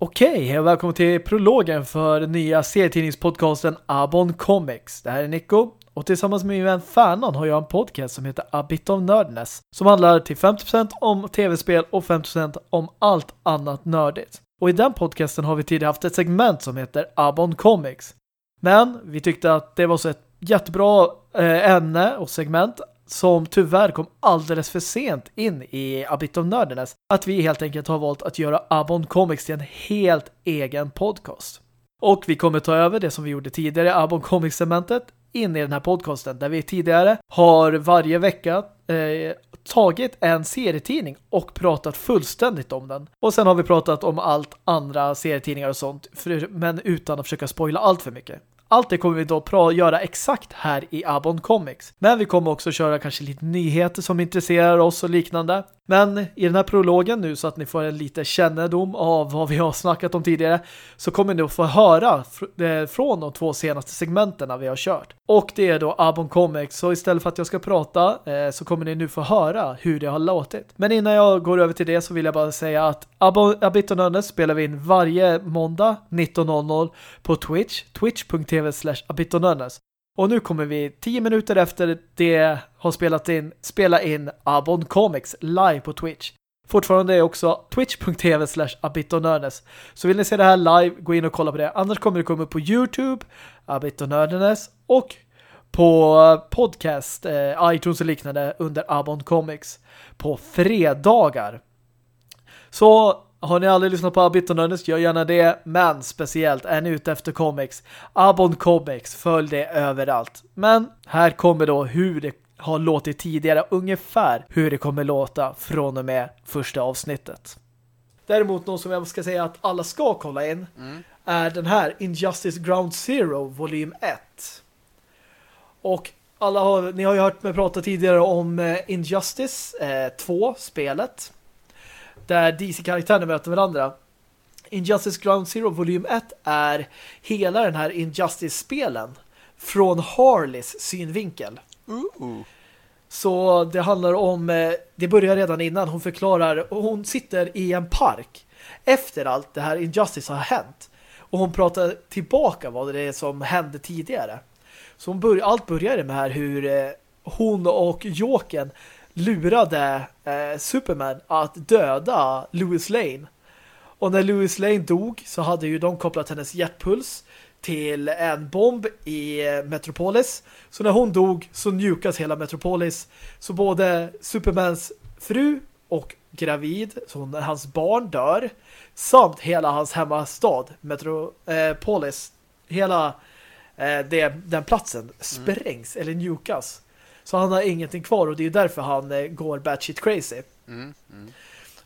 Okej, och välkommen till prologen för nya serietidningspodcasten Abon Comics. Det här är Nico och tillsammans med min vän Fanon har jag en podcast som heter A Bit of Nerdness som handlar till 50% om tv-spel och 50% om allt annat nördigt. Och i den podcasten har vi tidigare haft ett segment som heter Abon Comics. Men vi tyckte att det var så ett jättebra eh, ämne och segment som tyvärr kom alldeles för sent in i A Bit of Nerdiness att vi helt enkelt har valt att göra Abon Comics till en helt egen podcast. Och vi kommer ta över det som vi gjorde tidigare, Abon Comics-segmentet, in i den här podcasten där vi tidigare har varje vecka eh, tagit en serietidning och pratat fullständigt om den. Och sen har vi pratat om allt andra serietidningar och sånt, för, men utan att försöka spoila allt för mycket. Allt det kommer vi då göra exakt här i Abon Comics. Men vi kommer också köra kanske lite nyheter som intresserar oss och liknande. Men i den här prologen nu så att ni får en lite kännedom av vad vi har snackat om tidigare så kommer ni att få höra från de två senaste segmenterna vi har kört. Och det är då Abon Comics. Så istället för att jag ska prata eh, så kommer ni nu få höra hur det har låtit. Men innan jag går över till det så vill jag bara säga att Abit och spelar vi in varje måndag 19.00 på Twitch, twitch.tv slash abitonörnes. Och nu kommer vi tio minuter efter det har spelat in, spela in Abon Comics live på Twitch. Fortfarande är också twitch.tv slash abitonörnes. Så vill ni se det här live, gå in och kolla på det. Annars kommer det komma upp på Youtube, Abitonördenes och på podcast, eh, iTunes och liknande under Abon Comics på fredagar. Så har ni aldrig lyssnat på Abit och Nördes, gör gärna det. Men speciellt, är ni ute efter comics, Abon Comics, följ det överallt. Men här kommer då hur det har låtit tidigare, ungefär hur det kommer låta från och med första avsnittet. Däremot något som jag ska säga att alla ska kolla in mm. är den här Injustice Ground Zero volym 1. Och alla har, ni har ju hört mig prata tidigare om eh, Injustice eh, 2, spelet där DC-karaktärerna möter varandra. Injustice Ground Zero volym 1 är hela den här Injustice-spelen från Harleys synvinkel. Ooh. Så det handlar om, eh, det börjar redan innan, hon förklarar, hon sitter i en park efter allt det här Injustice har hänt. Och hon pratar tillbaka vad det är som hände tidigare. Så bör, allt började med här hur eh, hon och Jokern lurade eh, Superman att döda Louis Lane. Och när Louis Lane dog så hade ju de kopplat hennes hjärtpuls till en bomb i eh, Metropolis. Så när hon dog så njukas hela Metropolis. Så både Supermans fru och gravid, så hans barn dör, samt hela hans hemmastad, Metropolis, hela eh, det, den platsen mm. sprängs mm. eller njukas. Så han har ingenting kvar och det är därför han eh, går batshit crazy. Mm, mm.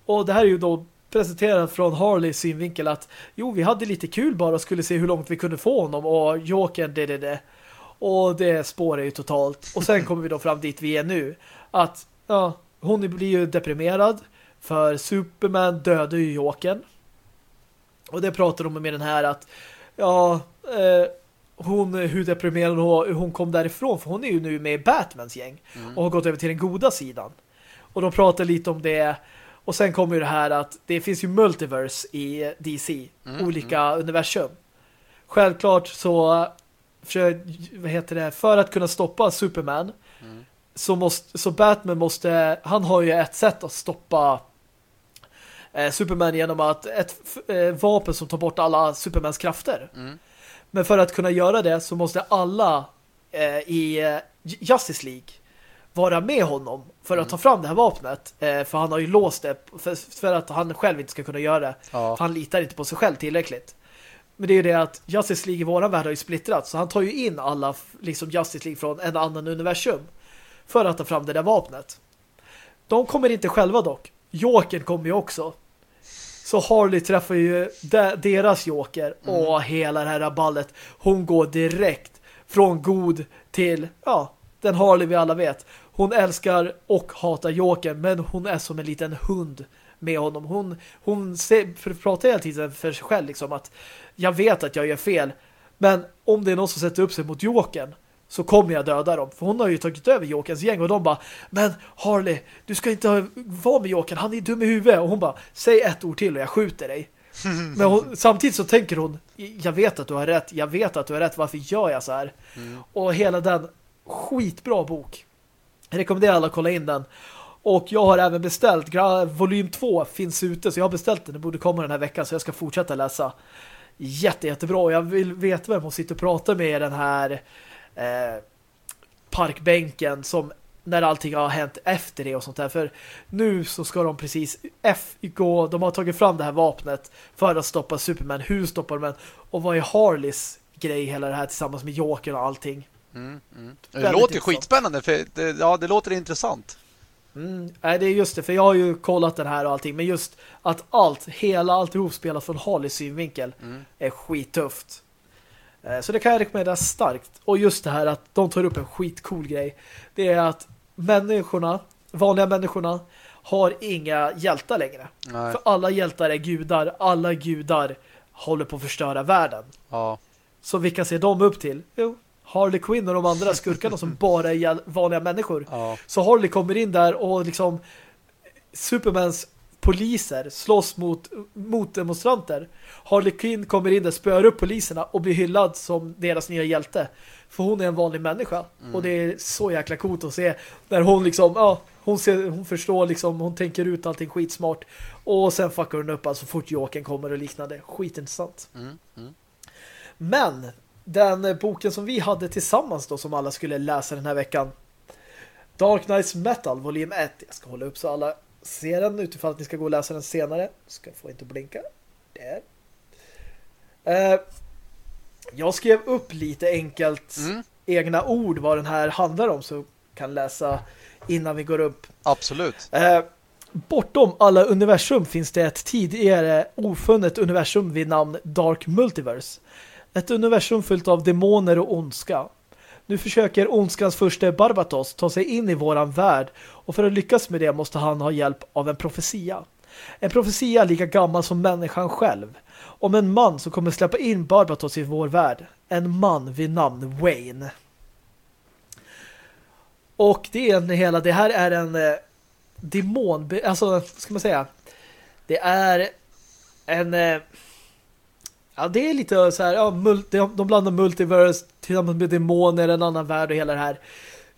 Och det här är ju då presenterat från Harleys synvinkel att jo, vi hade lite kul bara och skulle se hur långt vi kunde få honom och Jokern, det, det, det. Och det spårar ju totalt. Och sen kommer vi då fram dit vi är nu. Att, ja, hon blir ju deprimerad för Superman dödade ju Jokern. Och det pratar de med den här att ja, eh, hon, hur deprimerad hon, hon kom därifrån. För hon är ju nu med i Batmans gäng. Mm. Och har gått över till den goda sidan. Och de pratar lite om det. Och sen kommer ju det här att det finns ju multiverse i DC. Mm. Olika mm. universum. Självklart så för, vad heter det, för att kunna stoppa Superman mm. så, måste, så Batman måste, han har ju ett sätt att stoppa eh, Superman genom att ett eh, vapen som tar bort alla Supermans krafter. Mm. Men för att kunna göra det så måste alla eh, i eh, Justice League vara med honom för att mm. ta fram det här vapnet. Eh, för han har ju låst det för, för, att han själv inte ska kunna göra det. Ja. Han litar inte på sig själv tillräckligt. Men det är ju det att Justice League i våran värld har ju splittrat. Så han tar ju in alla liksom Justice League från en annan universum. För att ta fram det där vapnet. De kommer inte själva dock. Jokern kommer ju också. Så Harley träffar ju deras joker och mm. hela det här raballet. Hon går direkt från god till, ja, den Harley vi alla vet. Hon älskar och hatar jokern men hon är som en liten hund med honom. Hon, hon ser, pratar hela tiden för sig själv liksom att jag vet att jag gör fel men om det är någon som sätter upp sig mot jokern så kommer jag döda dem. För hon har ju tagit över Jokens gäng och de bara, men Harley, du ska inte vara med Jokern, han är dum i huvudet. Och hon bara, säg ett ord till och jag skjuter dig. Men hon, samtidigt så tänker hon jag vet att du har rätt, jag vet att du har rätt, varför gör jag så här? Mm. Och hela den skitbra bok. Jag rekommenderar alla att kolla in den. Och jag har även beställt, volym 2 finns ute så jag har beställt den, det borde komma den här veckan så jag ska fortsätta läsa. Jätte, jättebra och jag vill veta vem hon sitter och pratar med den här eh, parkbänken som när allting har hänt efter det och sånt där. För nu så ska de precis F gå, de har tagit fram det här vapnet för att stoppa Superman. Hur stoppar de den? Och vad är Harleys grej hela det här tillsammans med Joker och allting? Mm, mm. Det låter ju skitspännande för det, ja, det låter intressant. Mm, nej, det är just det, för jag har ju kollat den här och allting, men just att allt, hela alltihop spelat från Harleys synvinkel mm. är skittufft. Eh, så det kan jag rekommendera starkt. Och just det här att de tar upp en skitcool grej. Det är att människorna, vanliga människorna, har inga hjältar längre. Nej. För alla hjältar är gudar. Alla gudar håller på att förstöra världen. Ja. Så vilka ser de upp till? Jo, Harley Quinn och de andra skurkarna som bara är vanliga människor. Ja. Så Harley kommer in där och liksom Supermans poliser slåss mot, mot demonstranter. Harley Quinn kommer in där, spöar upp poliserna och blir hyllad som deras nya hjälte. För hon är en vanlig människa. Mm. Och det är så jäkla coolt att se när hon liksom, ja, hon, ser, hon förstår liksom, hon tänker ut allting skitsmart. Och sen fuckar hon upp alltså fort Jokern kommer och liknande. Skitintressant. Mm. Mm. Men den boken som vi hade tillsammans då som alla skulle läsa den här veckan Dark Knights Metal volym 1. Jag ska hålla upp så alla ser den utifall att ni ska gå och läsa den senare. Ska få inte blinka. Där. Eh, jag skrev upp lite enkelt mm. egna ord vad den här handlar om så kan läsa innan vi går upp. Absolut. Eh, bortom alla universum finns det ett tidigare ofunnet universum vid namn Dark Multiverse. Ett universum fyllt av demoner och ondska. Nu försöker ondskans första Barbatos ta sig in i våran värld och för att lyckas med det måste han ha hjälp av en profetia. En profetia lika gammal som människan själv. Om en man som kommer släppa in Barbatos i vår värld. En man vid namn Wayne. Och det är en hela, det här är en eh, demon, alltså ska man säga det är en eh, Ja, det är lite så här, ja, multi, de blandar multiverse tillsammans med demoner, en annan värld och hela det här.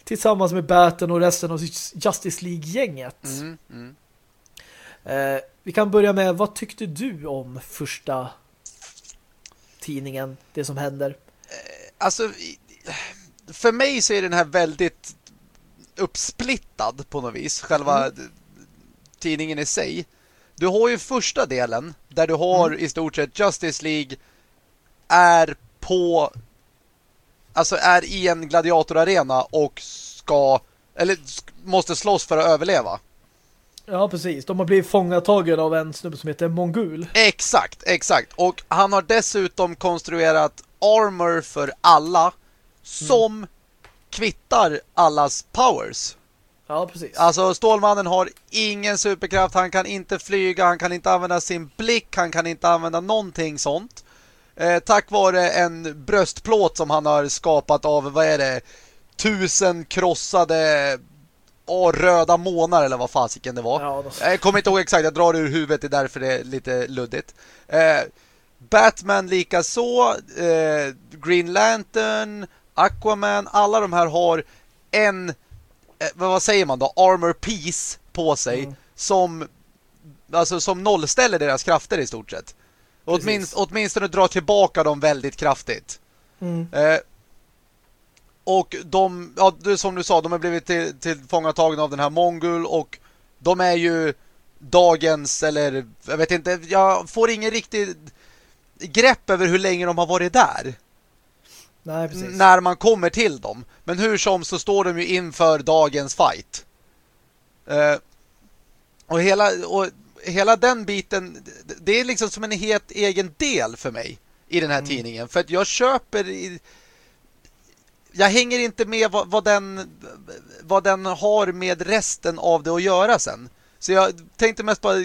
Tillsammans med Batten och resten av Justice League-gänget. Mm, mm. eh, vi kan börja med, vad tyckte du om första tidningen, det som händer? Eh, alltså, för mig så är den här väldigt uppsplittad på något vis, själva mm. tidningen i sig. Du har ju första delen där du har mm. i stort sett Justice League är på alltså är i en gladiatorarena och ska eller måste slåss för att överleva. Ja, precis. De har blivit fångatagen av en snubbe som heter Mongul. Exakt, exakt. Och han har dessutom konstruerat armor för alla som mm. kvittar allas powers. Ja, precis. Alltså Stålmannen har ingen superkraft, han kan inte flyga, han kan inte använda sin blick, han kan inte använda någonting sånt. Eh, tack vare en bröstplåt som han har skapat av, vad är det, tusen krossade och röda månar eller vad fasiken det var. Ja, då... Jag kommer inte ihåg exakt, jag drar det ur huvudet, det är därför det är lite luddigt. Eh, Batman lika så, eh, Green Lantern, Aquaman, alla de här har en vad säger man då? Armor piece på sig mm. som alltså som nollställer deras krafter i stort sett. Åtminst, åtminstone drar tillbaka dem väldigt kraftigt. Mm. Eh, och de, ja, som du sa, de har blivit till, tillfångatagna av den här Mongul och de är ju dagens, eller jag vet inte, jag får ingen riktig grepp över hur länge de har varit där. Nej, när man kommer till dem. Men hur som så står de ju inför dagens fight. Uh, och, hela, och hela den biten, det är liksom som en helt egen del för mig i den här mm. tidningen. För att jag köper... I, jag hänger inte med vad, vad, den, vad den har med resten av det att göra sen. Så jag tänkte mest bara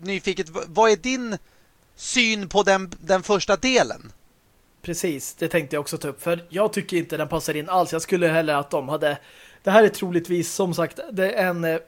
nyfiket, vad är din syn på den, den första delen? Precis, det tänkte jag också ta upp. För jag tycker inte den passar in alls. Jag skulle hellre att de hade... Det här är troligtvis, som sagt, det är en... Eh,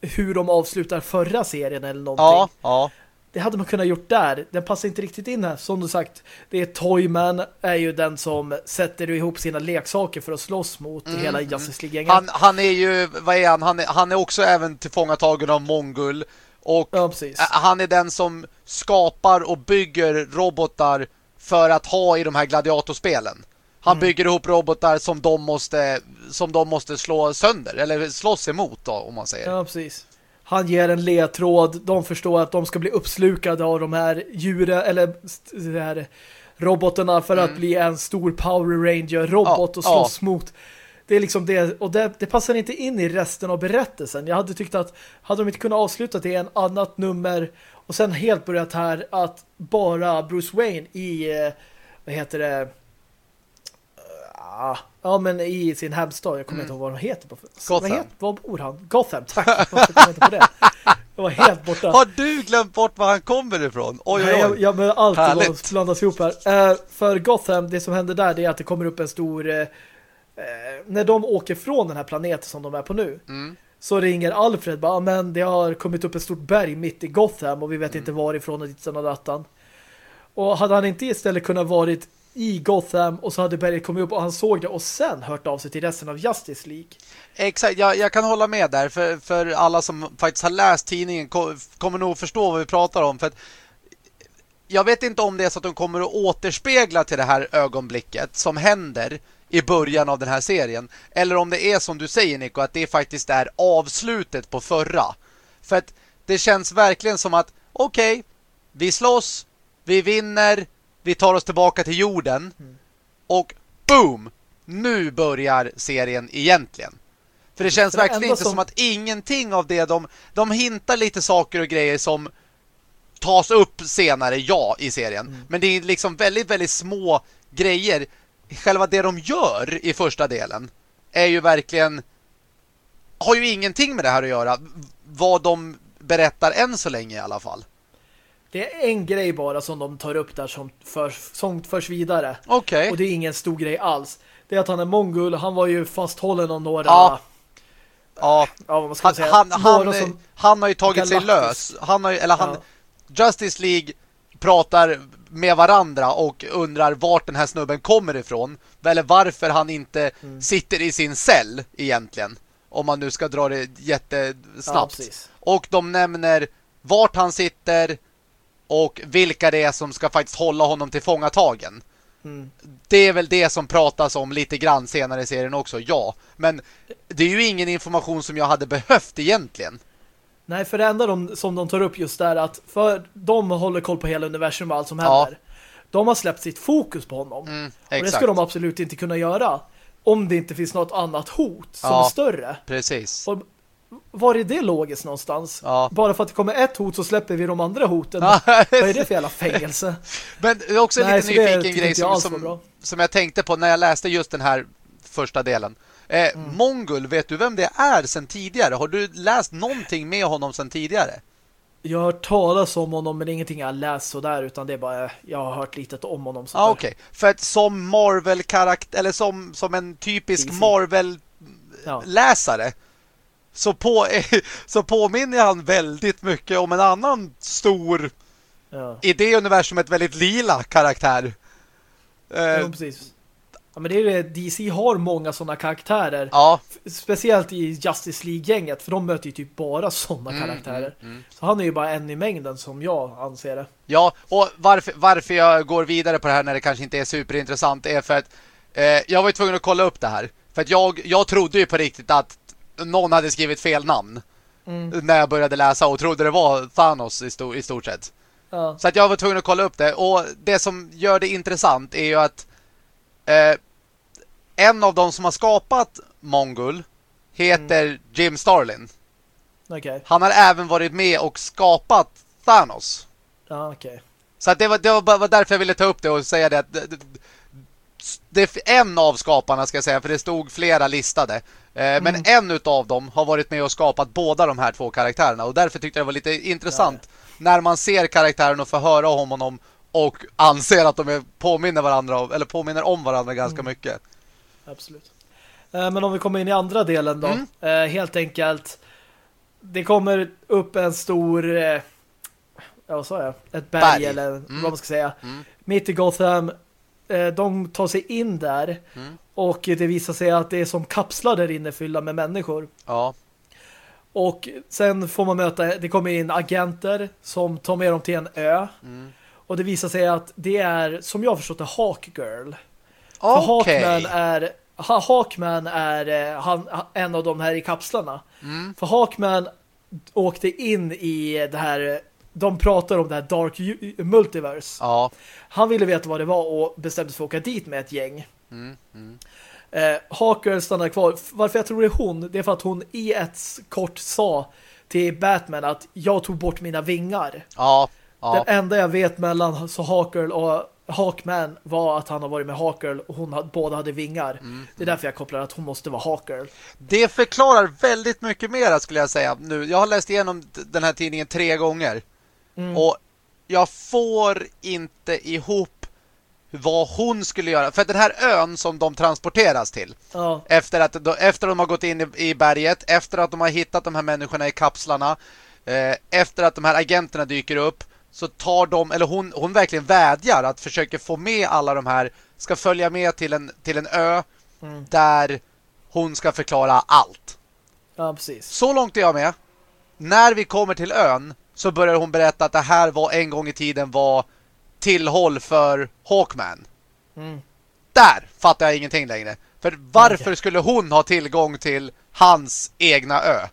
hur de avslutar förra serien eller någonting. Ja, ja. det hade man kunnat gjort där. Den passar inte riktigt in här. Som du sagt, det är Toyman är ju den som sätter ihop sina leksaker för att slåss mot mm. hela Justice League-gänget. Han, han, är ju, vad är han? Han är, han är också även tillfångatagen av Mongul. Och ja, han är den som skapar och bygger robotar för att ha i de här gladiatorspelen. Han mm. bygger ihop robotar som de måste som de måste slå sönder eller slåss emot då, om man säger. Ja, precis. Han ger en ledtråd. De förstår att de ska bli uppslukade av de här djuren eller de här robotarna för mm. att bli en stor Power Ranger-robot ja, och slåss ja. mot. Det är liksom det, och det, det, passar inte in i resten av berättelsen. Jag hade tyckt att hade de inte kunnat avsluta det i en annat nummer och sen helt börjat här att bara Bruce Wayne i, eh, vad heter det, Ja, ja men i sin hemstad. Jag kommer mm. inte ihåg vad de heter. På. Gotham. Vad, heter, vad bor han? Gotham, tack. Jag inte på det. Jag var helt borta. Har du glömt bort var han kommer ifrån? Oj, oj, oj. Jag, jag men allt Härligt. blandas ihop här. Uh, för Gotham, det som händer där det är att det kommer upp en stor... Uh, när de åker från den här planeten som de är på nu mm. Så ringer Alfred bara, men det har kommit upp ett stort berg mitt i Gotham och vi vet mm. inte varifrån och dit och datan. Och hade han inte istället kunnat varit i Gotham och så hade berget kommit upp och han såg det och sen hört av sig till resten av Justice League. Exakt, jag, jag kan hålla med där för, för alla som faktiskt har läst tidningen kommer nog förstå vad vi pratar om för att jag vet inte om det är så att de kommer att återspegla till det här ögonblicket som händer i början av den här serien eller om det är som du säger Nico att det faktiskt är avslutet på förra. För att det känns verkligen som att okej, okay, vi slåss, vi vinner, vi tar oss tillbaka till jorden mm. och boom! Nu börjar serien egentligen. För det känns verkligen inte som... som... att ingenting av det de, de hintar lite saker och grejer som tas upp senare, ja, i serien. Mm. Men det är liksom väldigt, väldigt små grejer. Själva det de gör i första delen är ju verkligen har ju ingenting med det här att göra. Vad de berättar än så länge i alla fall. Det är en grej bara som de tar upp där som förs, som förs vidare. Okej. Okay. Och det är ingen stor grej alls. Det är att han är mongol. Han var ju fasthållen av några... Ja. Ja, ja vad ska han, säga? Han, han, som, han har ju tagit sig lös. Han har ju, eller han... Ja. Justice League pratar med varandra och undrar vart den här snubben kommer ifrån. Eller varför han inte mm. sitter i sin cell egentligen. Om man nu ska dra det jättesnabbt. Ja, och de nämner vart han sitter och vilka det är som ska faktiskt hålla honom till fångatagen. Mm. Det är väl det som pratas om lite grann senare i serien också, ja. Men det är ju ingen information som jag hade behövt egentligen. Nej, för det enda de, som de tar upp just där att för de håller koll på hela universum och allt som händer. Ja. De har släppt sitt fokus på honom. Mm, och det ska de absolut inte kunna göra om det inte finns något annat hot som ja, är större. Precis. Och var är det logiskt någonstans? Ja. Bara för att det kommer ett hot så släpper vi de andra hoten. Vad är det för jävla fängelse? Men det är också en Nej, lite nyfiken grej som, som, som, jag tänkte på när jag läste just den här första delen. Eh, mm. Mongul, vet du vem det är sen tidigare? Har du läst någonting med honom sen tidigare? Jag har hört talas om honom men ingenting jag har läst sådär utan det är bara jag har hört lite om honom sådär. Ah, okej. Okay. För att som Marvel-karaktär eller som, som en typisk Marvel-läsare ja så, på, så påminner han väldigt mycket om en annan stor ja. i det universumet väldigt lila karaktär. Eh, precis. Ja, men det är det. DC har många sådana karaktärer. Ja. Speciellt i Justice League-gänget. För de möter ju typ bara sådana mm, karaktärer. Mm, mm. Så han är ju bara en i mängden som jag anser det. Ja, och varför, varför jag går vidare på det här när det kanske inte är superintressant är för att eh, jag var ju tvungen att kolla upp det här. För att jag, jag trodde ju på riktigt att någon hade skrivit fel namn mm. när jag började läsa och trodde det var Thanos i, sto i stort sett. Ja. Så att jag var tvungen att kolla upp det. Och det som gör det intressant är ju att eh, en av de som har skapat Mongol heter mm. Jim Starlin. Okay. Han har även varit med och skapat Thanos. Ja, okej. Okay. Så det, var, det var därför jag ville ta upp det och säga det att det är en av skaparna ska jag säga, för det stod flera listade. Eh, mm. Men en utav dem har varit med och skapat båda de här två karaktärerna. Och därför tyckte jag det var lite intressant ja. när man ser karaktären och får höra om honom och anser att de är, påminner varandra eller påminner om varandra ganska mm. mycket. Absolut. Eh, men om vi kommer in i andra delen då. Mm. Eh, helt enkelt det kommer upp en stor ja, vad sa jag? Ett berg, Berg. eller Mm. vad man ska säga. Mm. Mitt i Gotham. Eh, de tar sig in där Mm. och det visar sig att det är som kapslar där inne fyllda med människor. Ja. Och sen får man möta, det kommer in agenter som tar med dem till en ö. Mm. Och det visar sig att det är, som jag har förstått det, Hawk Girl. För Okej. Hawkman är Ha- Hawkman är eh, han, en av de här i kapslarna. Mm. För Hawkman åkte in i det här de pratar om det här Dark Multiverse. Ja. Han ville veta vad det var och bestämde sig för att åka dit med ett gäng. Mm. Mm. Eh, Hawker stannar kvar. Varför jag tror det är hon, det är för att hon i ett kort sa till Batman att jag tog bort mina vingar. Ja. Ja. Den enda jag vet mellan så Hawker och Hawkman var att han har varit med Hawker och hon hade, båda hade vingar. Mm. Det är därför jag kopplar att hon måste vara Hawker. Det förklarar väldigt mycket mer skulle jag säga nu. Jag har läst igenom den här tidningen tre gånger. Mm. Och jag får inte ihop vad hon skulle göra. För den här ön som de transporteras till Ja, efter att, då, efter de har gått in i, i berget, efter att de har hittat de här människorna i kapslarna, eh, efter att de här agenterna dyker upp, så tar de, eller hon, hon verkligen vädjar att försöka få med alla de här, ska följa med till en, till en ö Mm. där hon ska förklara allt. ja precis. Så långt är jag med. När vi kommer till ön så börjar hon berätta att det här var en gång i tiden var tillhåll för Hawkman. Mm. Där fattar jag ingenting längre. För varför skulle hon ha tillgång till hans egna ö?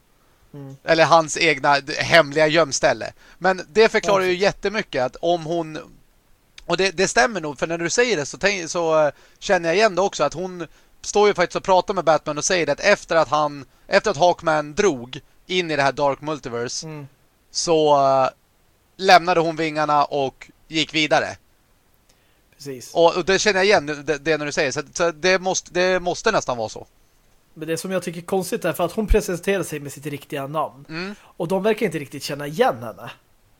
Mm. Eller hans egna hemliga gömställe. Men det förklarar ju jättemycket att om hon... Och det, det stämmer nog, för när du säger det så, tänk, så eh, känner jag igen det också. Att hon står ju faktiskt och pratar med Batman och säger att efter att han... Efter att Hawkman drog in i det här Dark Multiverse Mm. så eh, lämnade hon vingarna och gick vidare. Precis. Och, och det känner jag igen, det, det när du säger. Så, så det, måste, det måste nästan vara så. Men det som jag tycker är konstigt är för att hon presenterar sig med sitt riktiga namn. Mm. Och de verkar inte riktigt känna igen henne.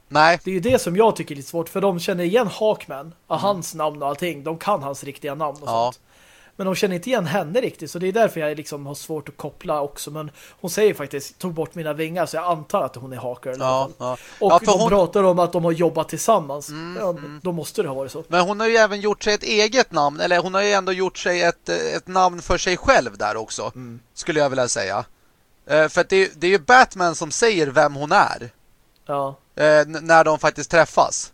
Nej. Det är ju det som jag tycker är lite svårt. För de känner igen Hawkman. Och hans namn och allting. De kan hans riktiga namn och Mm. Ja. sånt. Men de känner inte igen henne riktigt. Så det är därför jag liksom har svårt att koppla också. Men hon säger faktiskt, tog bort mina vingar. Så jag antar att hon är alla Ja, ja. Och ja, de hon, pratar om att de har jobbat tillsammans. Mm, ja, mm. Då måste det ha varit så. Men hon har ju även gjort sig ett eget namn. Eller hon har ju ändå gjort sig ett, eh, ett namn för sig själv där också. Mm. Skulle jag vilja säga. Eh, för att det, är- det är ju Batman som säger vem hon är. Ja. eh, när de faktiskt träffas.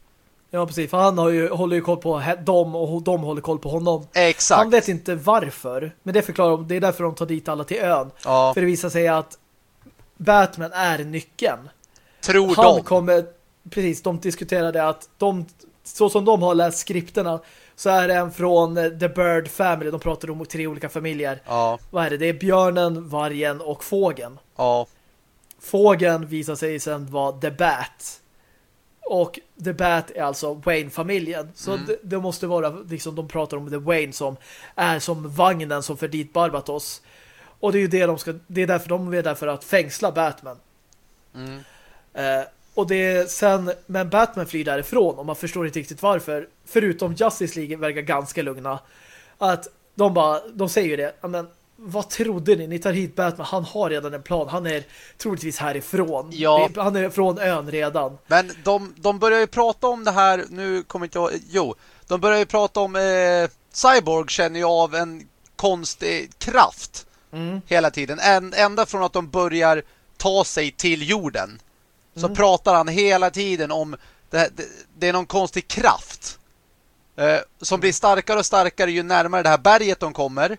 Ja, precis. För han har ju, håller ju koll på dem och de håller koll på honom. Exakt. Han vet inte varför. Men det förklarar de. Det är därför de tar dit alla till ön. Ja, För det visar sig att Batman är nyckeln. tror Han de. kommer, precis, de diskuterade att de, så som de har läst skripterna så är det en från The Bird Family. De pratar om tre olika familjer. Ja, Vad är det? Det är björnen, vargen och fågeln. ja, Fågeln visar sig sen vara The Bat. Och The Bat är alltså Wayne-familjen. Så Mm. det, det måste vara, liksom de pratar om The Wayne som är som vagnen som för dit Barbatos. Och det är ju det de ska, det är därför de är där för att fängsla Batman. mm, Eh, och det är sen, men Batman flyr därifrån och man förstår inte riktigt varför. Förutom Justice League verkar ganska lugna. Att de bara, de säger ju det, "Ja, men vad trodde ni? Ni tar hit Batman, han har redan en plan. Han är troligtvis härifrån. Ja. Han är från ön redan. Men de, de börjar ju prata om det här, nu kommer inte jag, jo, de börjar ju prata om, eh, Cyborg känner ju av en konstig kraft Mm. hela tiden. En, ända från att de börjar ta sig till jorden så Mm. pratar han hela tiden om det, det, det är någon konstig kraft eh, som blir starkare och starkare ju närmare det här berget de kommer.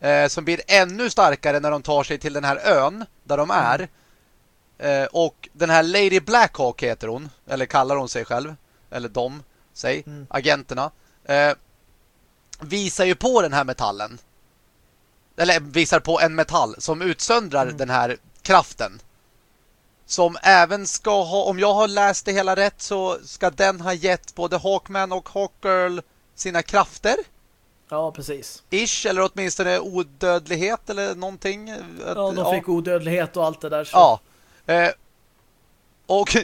Eh, som blir ännu starkare när de tar sig till den här ön där de är. Eh, och den här Lady Blackhawk heter hon, eller kallar hon sig själv, eller de, säg, Mm. agenterna. Eh, visar ju på den här metallen. Eller visar på en metall som utsöndrar Mm. den här kraften. Som även ska ha, om jag har läst det hela rätt så ska den ha gett både Hawkman och Hawkgirl sina krafter. Ja, precis. Ish, eller åtminstone odödlighet eller någonting. Att- Ja, de fick odödlighet och allt det där. Så. Ja. Eh, och,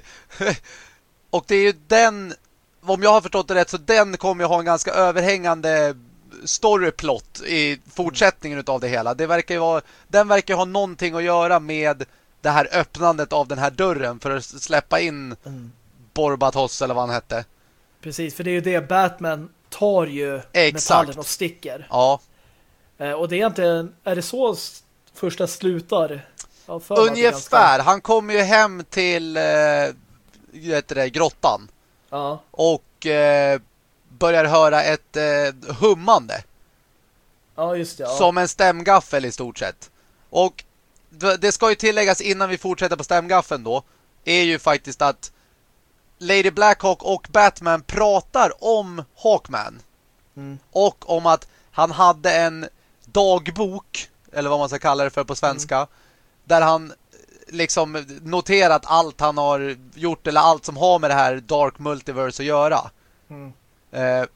och det är ju den, om jag har förstått det rätt, så den kommer ju ha en ganska överhängande storyplot i fortsättningen utav det hela. Det verkar ju vara, den verkar ha någonting att göra med det här öppnandet av den här dörren för att släppa in Mm. Borbatos eller vad han hette. Precis, för det är ju det Batman tar ju Exakt. metallen och sticker. Ja, Eh, och det är inte, är det så första slutar? Ja, ungefär. Han kommer ju hem till eh, det, grottan Ja, och eh, börjar höra ett eh, hummande. ja just det. Ja. Som en stämgaffel i stort sett. Och det ska ju tilläggas innan vi fortsätter på stämgaffeln då. Är ju faktiskt att Lady Blackhawk och Batman pratar om Hawkman. Mm. Och om att han hade en dagbok, eller vad man ska kalla det för på svenska. Där han eh, liksom noterat allt han har gjort eller allt som har med det här Dark Multiverse att göra. Mm. Eh,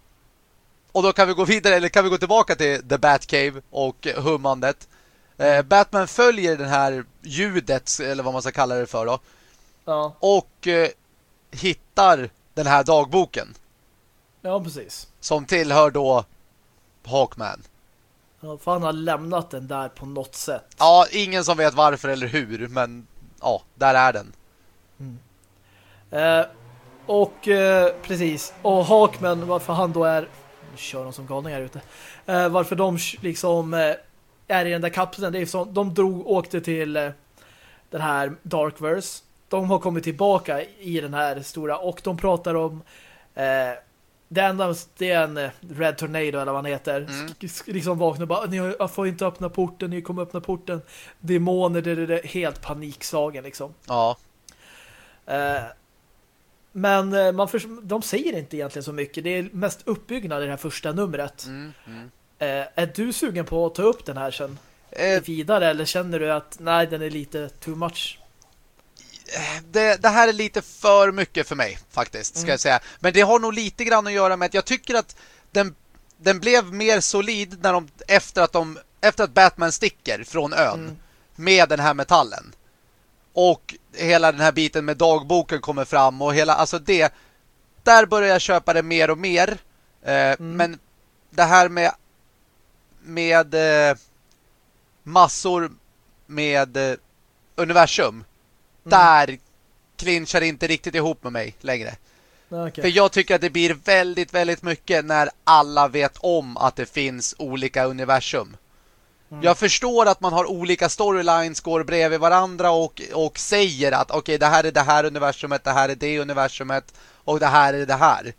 och då kan vi gå vidare, eller kan vi gå tillbaka till The Batcave och hummandet. Eh, Batman följer den här ljudet, eller vad man ska kalla det för då. Ja. Och eh, hittar den här dagboken. ja, precis. Som tillhör då Hawkman. Ja, för han har lämnat den där på något sätt. Ja, ingen som vet varför eller hur, men ja, där är den. Eh, och eh, precis. Och Hawkman, varför han då är... Nu kör de som galningar ute. Eh, varför de liksom eh, är i den där kapseln. Det är som, de drog, åkte till eh, den här Darkverse. De har kommit tillbaka i den här stora och de pratar om eh, det enda, det är en eh, Red Tornado eller vad han heter. Mm. Liksom vaknar och bara, ni får inte öppna porten, ni kommer öppna porten. Demoner, det, det, det helt panikslagen liksom. Ja, Eh, men eh, man förs- de säger inte egentligen så mycket. Det är mest uppbyggnad i det här första numret. mm, mm. Eh, är du sugen på att ta upp den här sen Eh, vidare eller känner du att nej, den är lite too much? Det, det här är lite för mycket för mig faktiskt, ska Mm. jag säga. Men det har nog lite grann att göra med att jag tycker att den, den blev mer solid när de, efter, att de, efter att Batman sticker från ön Mm. med den här metallen. Och hela den här biten med dagboken kommer fram och hela, alltså det där börjar jag köpa det mer och mer. Eh, Mm. Men det här med med eh, massor med eh, universum. Där clinchar inte riktigt ihop med mig längre. Okej. För jag tycker att det blir väldigt, väldigt mycket när alla vet om att det finns olika universum. Mm. Jag förstår att man har olika storylines, går bredvid varandra och, och säger att okej, det här är det här universumet, det här är det universumet och det här är det här.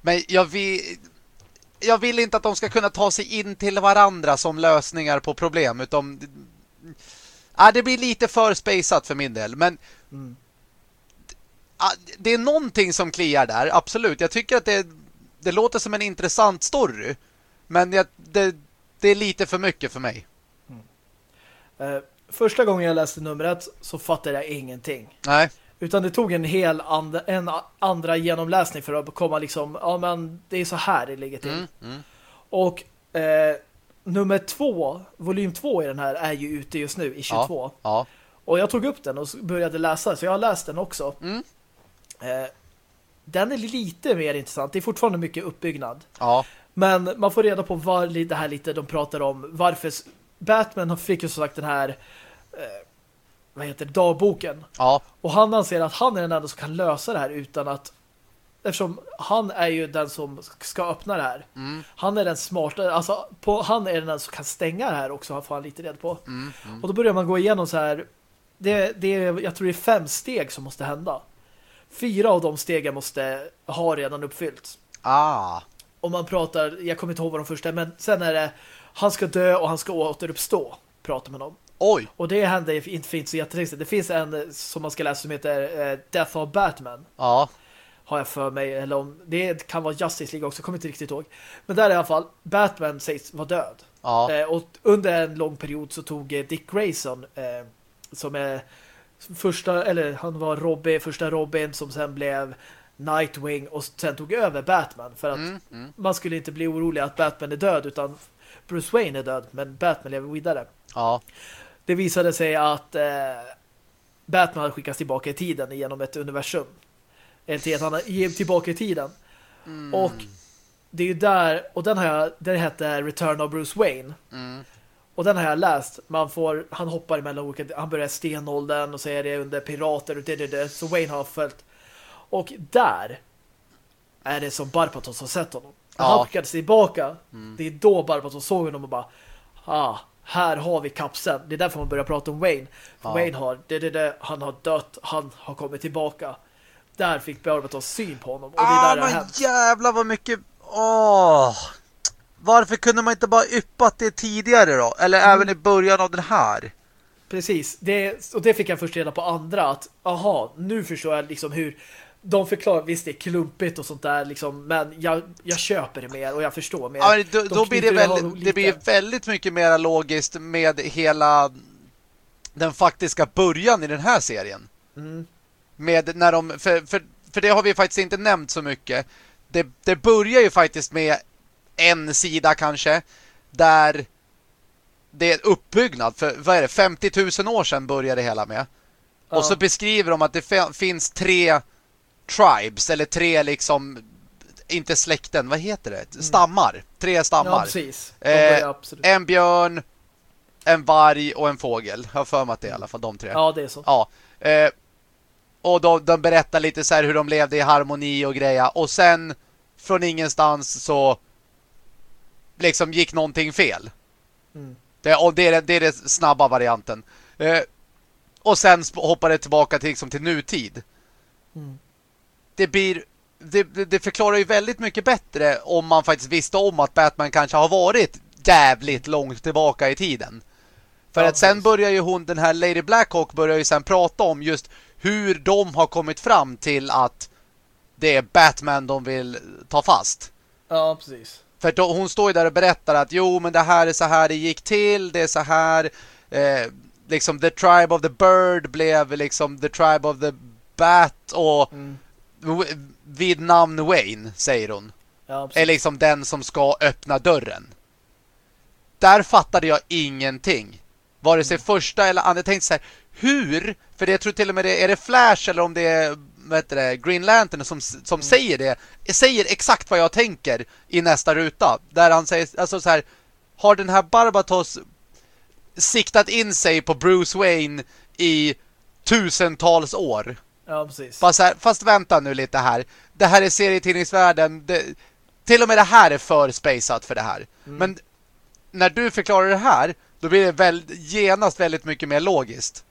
Men jag vill, jag vill inte att de ska kunna ta sig in till varandra som lösningar på problem, utan ja, det blir lite för spaceat för min del. Men Mm. ja, det är någonting som kliar där, absolut. Jag tycker att det, det låter som en intressant story. Men jag, det, det är lite för mycket för mig. Eh, första gången jag läste numret så fattade jag ingenting. Nej. Utan det tog en hel and en andra genomläsning för att komma liksom, ja men det är så här det ligger till. Mm, mm. Och eh, nummer två, volym två i den här är ju ute just nu i 22. Ja. Och jag tog upp den och började läsa, så jag har läst den också. Mm. Eh, den är lite mer intressant. Det är fortfarande mycket uppbyggnad. Ja. Men man får reda på li- det här lite de pratar om. Varför Batman har- fick ju som sagt den här eh, vad heter det, dagboken. Ja. Och han anser att han är den enda som kan lösa det här utan att eftersom han är ju den som ska öppna det här. Mm. Han är den smarta, alltså på, han är den som kan stänga det här också, får han lite rädd på. Mm. Mm. Och då börjar man gå igenom så här det, det är, jag tror det är fem steg som måste hända. Fyra av de stegen måste ha redan uppfyllts. Ah. Om man pratar, jag kommer inte ihåg vad de första men sen är det han ska dö och han ska återuppstå, pratar man om. Oj. Och det händer inte finns så jättelänge. Det finns en som man ska läsa som heter eh, Death of Batman. Ja. Har jag för mig. Eller om, det kan vara Justice League också, kommer inte riktigt ihåg. Men där i alla fall, Batman sägs vara död. Ja. Eh, och under en lång period så tog eh, Dick Grayson eh, som är första, eller han var Robin, första Robin som sen blev Nightwing och sen tog över Batman för att Mm. Mm. man skulle inte bli orolig att Batman är död utan Bruce Wayne är död men Batman lever vidare. Ja. Det visade sig att eh, Batman hade skickats tillbaka i tiden genom ett universum. Ett annat, tillbaka i tiden. Mm. Och det är ju där, och den har jag, den heter Return of Bruce Wayne. Mm. Och den har jag läst. Man får, han hoppar emellan olika, han börjar stenåldern och så är det under pirater och det, det, det. Så Wayne har följt. Och där är det som Barbatos har sett honom. När Ja. Mm. han sig tillbaka, det är då Barbatos såg honom och bara ah, här har vi kapseln. Det är därför man börjar prata om Wayne. För Ja. Wayne har, det, det, det, han har dött, han har kommit tillbaka. Där fick Barbatos syn på honom. Och Ah, men hänt. jävlar vad mycket... Åh! Varför kunde man inte bara yppat det tidigare då? Eller Mm. även i början av den här? Precis, det, och det fick jag först reda på andra att, aha, nu förstår jag liksom hur de förklarar, visst det är klumpigt och sånt där liksom, men jag, jag köper det mer och jag förstår mer. Ja, då, De då blir det, väldigt, det blir väldigt mycket mer logiskt med hela den faktiska början i den här serien. Mm. Med när de, för, för, för det har vi faktiskt inte nämnt så mycket. Det, det börjar ju faktiskt med en sida kanske, där det är uppbyggnad. För vad är det, 50 000 år sedan började det hela med. Ja. Och så beskriver de att det finns tre tribes, eller tre liksom, inte släkten, vad heter det? Stammar. Tre Ja, stammar. precis. De Eh, en björn, en varg och en fågel. Jag har för mig att det är i alla fall de tre. Ja, det är så. Ja. Eh, och de, de berättar lite så här hur de levde i harmoni och greja. Och sen från ingenstans så liksom gick någonting fel. Mm. Det, och det är, det är den snabba varianten. Eh, och sen hoppar det tillbaka till, liksom, till nutid. Mm. Det blir det, det det förklarar ju väldigt mycket bättre om man faktiskt visste om att Batman kanske har varit jävligt långt tillbaka i tiden. För Ja, att sen precis. börjar ju hon, den här Lady Blackhawk börjar ju sen prata om just hur de har kommit fram till att det är Batman de vill ta fast. Ja, precis. För då, hon står ju där och berättar att jo men det här är så här det gick till, det är så här eh, liksom the tribe of the bird blev liksom the tribe of the bat och Mm. vid namn Wayne säger hon. Ja, Är liksom den som ska öppna dörren. Där fattade jag ingenting. Vare sig första eller andra. Jag tänkte så här, hur? För det, jag tror till och med det är det Flash eller om det är vad heter det, Green Lantern som, som säger det. Säger exakt vad jag tänker i nästa ruta. Där han säger, alltså så här, har den här Barbatos siktat in sig på Bruce Wayne i tusentals år? Ja, precis. Fast, här, fast vänta nu lite här. Det här är serietidningsvärlden. Det, till och med det här är för spaceat för det här. Mm. Men när du förklarar det här, då blir det väl, genast väldigt mycket mer logiskt.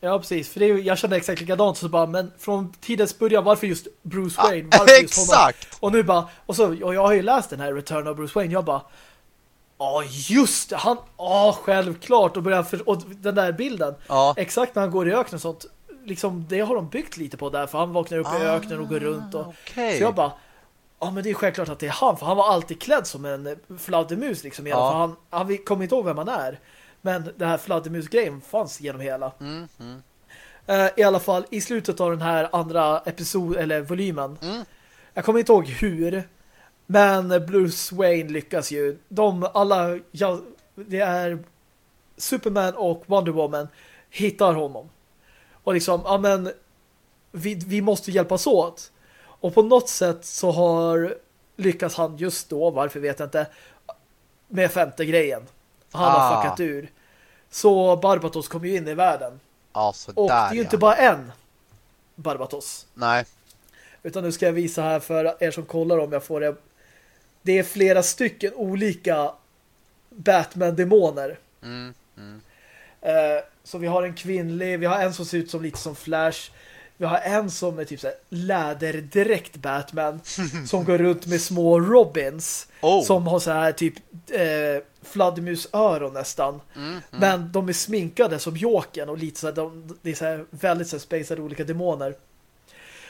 Ja, precis. För det är, jag kände exakt likadant så bara, men från tidens början, varför just Bruce Ja, Wayne? Varför just honom? exakt! Och nu bara, och, så, och jag har ju läst den här Return of Bruce Wayne, jag bara Ja, just det, han, ja, självklart och, börjar för, och den där bilden, Ja. exakt när han går i öknen och sånt, liksom, det har de byggt lite på där, för han vaknar upp i Ah, öknen och går runt och, Okej. så jag bara Ja men det är självklart att det är han För han var alltid klädd som en fladdermus liksom Ja. För han, han kommer inte ihåg vem han är Men det här fladdermus-grejen fanns genom hela. Mm, mm, Eh, I alla fall i slutet av den här andra episod eller volymen. Mm. Jag kommer inte ihåg hur Men Bruce Wayne lyckas ju. De alla ja, Det är Superman och Wonder Woman Hittar honom. Och liksom, ja men vi, vi måste hjälpas åt. Och på något sätt så har Lyckas han just då, varför vet jag inte Med femte grejen Han har Ah. fuckat ur Så Barbatos kommer ju in i världen så och det är ju ja. inte bara en Barbatos. Nej. Utan nu ska jag visa här för er som kollar om jag får det. Det är flera stycken olika Batman-demoner. Mm, mm. Eh, så vi har en kvinnlig, vi har en som ser ut som lite som Flash. Vi har en som är typ så här läderdräkt Batman som går runt med små Robins Oh. som har så här typ eh, fladdermusöron nästan. Mm, mm. Men de är sminkade som Jokern och lite så här, de, det är så här väldigt så här spacade olika demoner.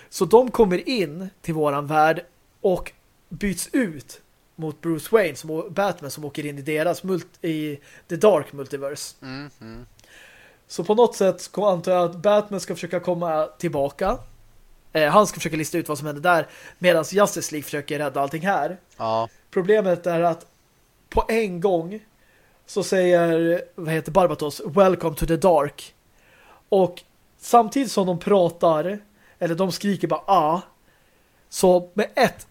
Så de kommer in till våran värld och byts ut mot Bruce Wayne som Batman som åker in i deras mult i The Dark Multiverse. Mm, mm. Så på något sätt antar jag att Batman ska försöka komma tillbaka. Eh, han ska försöka lista ut vad som händer där medan Justice League försöker rädda allting här. Ja. Problemet är att på en gång så säger vad heter Barbatos Welcome to the Dark. Och samtidigt som de pratar eller de skriker bara ah så med ett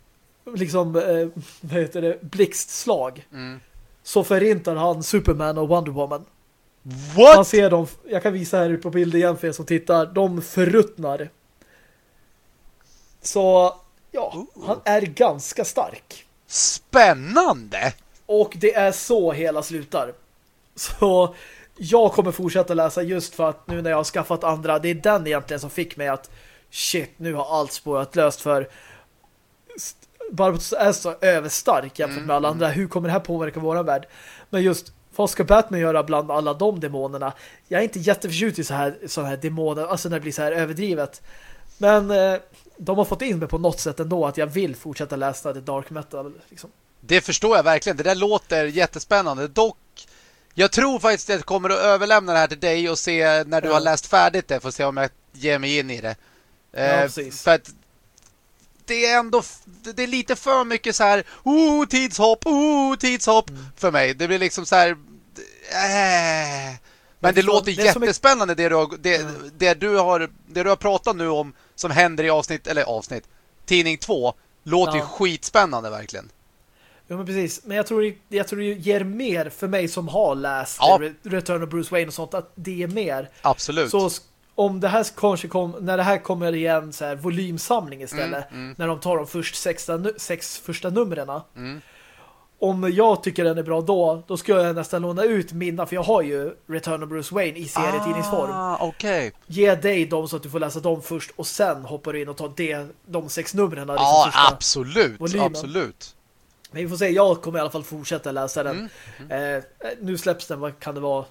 liksom eh, vad heter det blixtslag Mm. så förintar han Superman och Wonder Woman. Man What? ser dem, jag kan visa här på bild igen för er som tittar, de förruttnar. Så ja, han är ganska stark. Spännande! Och det är så hela slutar. Så jag kommer fortsätta läsa just för att nu när jag har skaffat andra, det är den egentligen som fick mig att shit, nu har allt spårat löst för Barbatos är så överstark jämfört med alla andra. Hur kommer det här påverka våran värld? Men just vad ska Batman göra bland alla de demonerna? Jag är inte jätteförtjust i så här, så här demoner, alltså när det blir så här överdrivet. Men eh, de har fått in mig på något sätt ändå att jag vill fortsätta läsa det dark metal. Liksom. Det förstår jag verkligen. Det där låter jättespännande. Dock, jag tror faktiskt att jag kommer att överlämna det här till dig och se när du Ja. har läst färdigt det att se om jag ger mig in i det. Ja, Eh, precis. för att det är ändå det är lite för mycket så här oh tidshopp, oh tidshopp Mm. för mig. Det blir liksom så här eh. Men det det- låter det jättespännande det du har det, Ja. det du har det du har pratat nu om som händer i avsnitt eller avsnitt tidning 2 låter ju Ja. skitspännande verkligen. Ja, men precis. Men jag tror, jag tror det ger mer för mig som har läst Ja. Re- Return of Bruce Wayne och sånt, att det är mer. Absolut. Så om det här kanske kom, när det här kommer igen så här volymsamling istället, Mm, mm. när de tar de först sexta, sex första numren. Mm. Om jag tycker den är bra då, då ska jag nästan låna ut mina, för jag har ju Return of Bruce Wayne i serietidningsform. Ah, okej. Ge dig dem så att du får läsa dem först och sen hoppar du in och tar det, de sex numren. Liksom Ja, första. absolut. volymen. Absolut. Men vi får se, jag kommer i alla fall fortsätta läsa den. Mm. Eh, nu släpps den, vad kan det vara?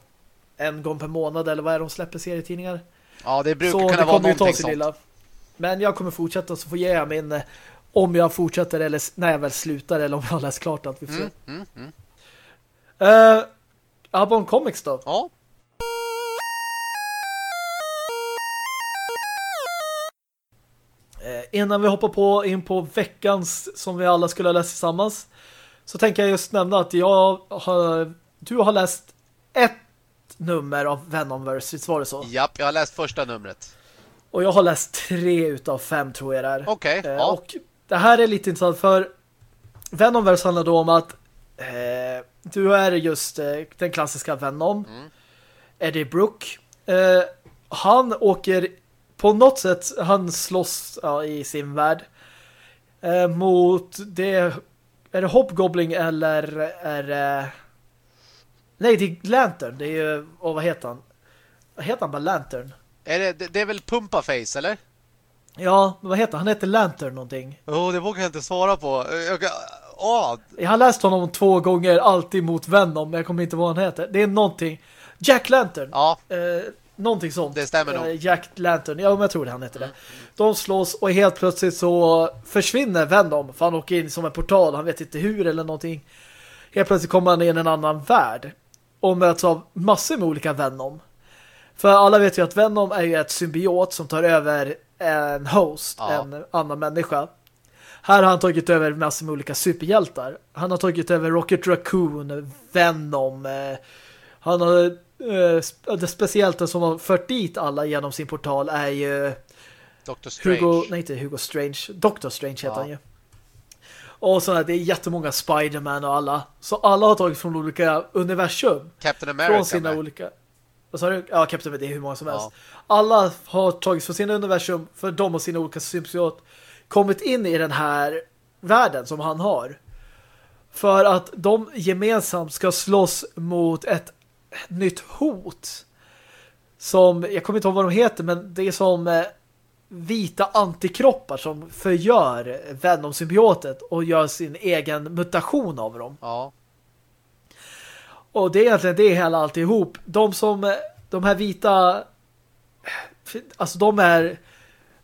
En gång per månad eller vad är de släpper serietidningar? Ja, det brukar så kunna det vara någonting sånt. lilla. Men jag kommer fortsätta så får jag ge min eh, om jag fortsätter eller när jag väl slutar eller om jag har läst klart allt. Vi får. Mm, mm, mm. Eh, Abon Comics då? Ja. Eh, innan vi hoppar på in på veckans som vi alla skulle ha läst tillsammans så tänker jag just nämna att jag har, du har läst ett nummer av Venomverse, var det så? Japp, jag har läst första numret. Och jag har läst tre utav fem tror jag det är. Okej, Eh, ja. Och det här är lite intressant för Venomverse handlar då om att eh, du är just eh, den klassiska Venom Mm. Eddie Brook. Eh, han åker på något sätt, han slåss ja, i sin värld eh, mot det är det Hobgoblin eller är det nej det är Lantern det är ju, och vad heter han? Vad heter han bara Lantern? Är det, det, det är väl Pumpaface, eller? Ja, vad heter han? Han heter Lantern någonting. Åh, oh, det vågar jag inte svara på. Jag, åh, Jag har läst honom två gånger, alltid mot Venom, men jag kommer inte ihåg vad han heter. Det är någonting. Jack Lantern. ja, Eh, någonting sånt. Det stämmer nog. Eh, Jack Lantern. Ja, men jag tror det han heter det. De slås och helt plötsligt så försvinner Venom. För han åker in som en portal. Han vet inte hur eller någonting. Helt plötsligt kommer han in i en annan värld. Och möts av massor med olika Venom. För alla vet ju att Venom är ju ett symbiot som tar över en host, Ja. en annan människa. Här har han tagit över massor med olika superhjältar. Han har tagit över Rocket Raccoon, Venom. Eh, han har eh, det speciellt som har fört dit alla genom sin portal är ju Doctor Strange. Hugo, nej inte Hugo Strange, Doctor Strange heter Ja. han ju. Och så här, det är jättemånga Spider-Man och alla. Så alla har tagit från olika universum. Captain America. Från sina med. olika... Vad sa du? Ja, Captain det är hur många som Ja. helst. Alla har tagits från sina universum för de och sina olika symbiot kommit in i den här världen som han har. För att de gemensamt ska slåss mot ett nytt hot. Som, jag kommer inte ihåg vad de heter, men det är som eh, vita antikroppar som förgör Venom-symbiotet och gör sin egen mutation av dem. Ja. Och det är egentligen det hela alltihop. De som, de här vita alltså de är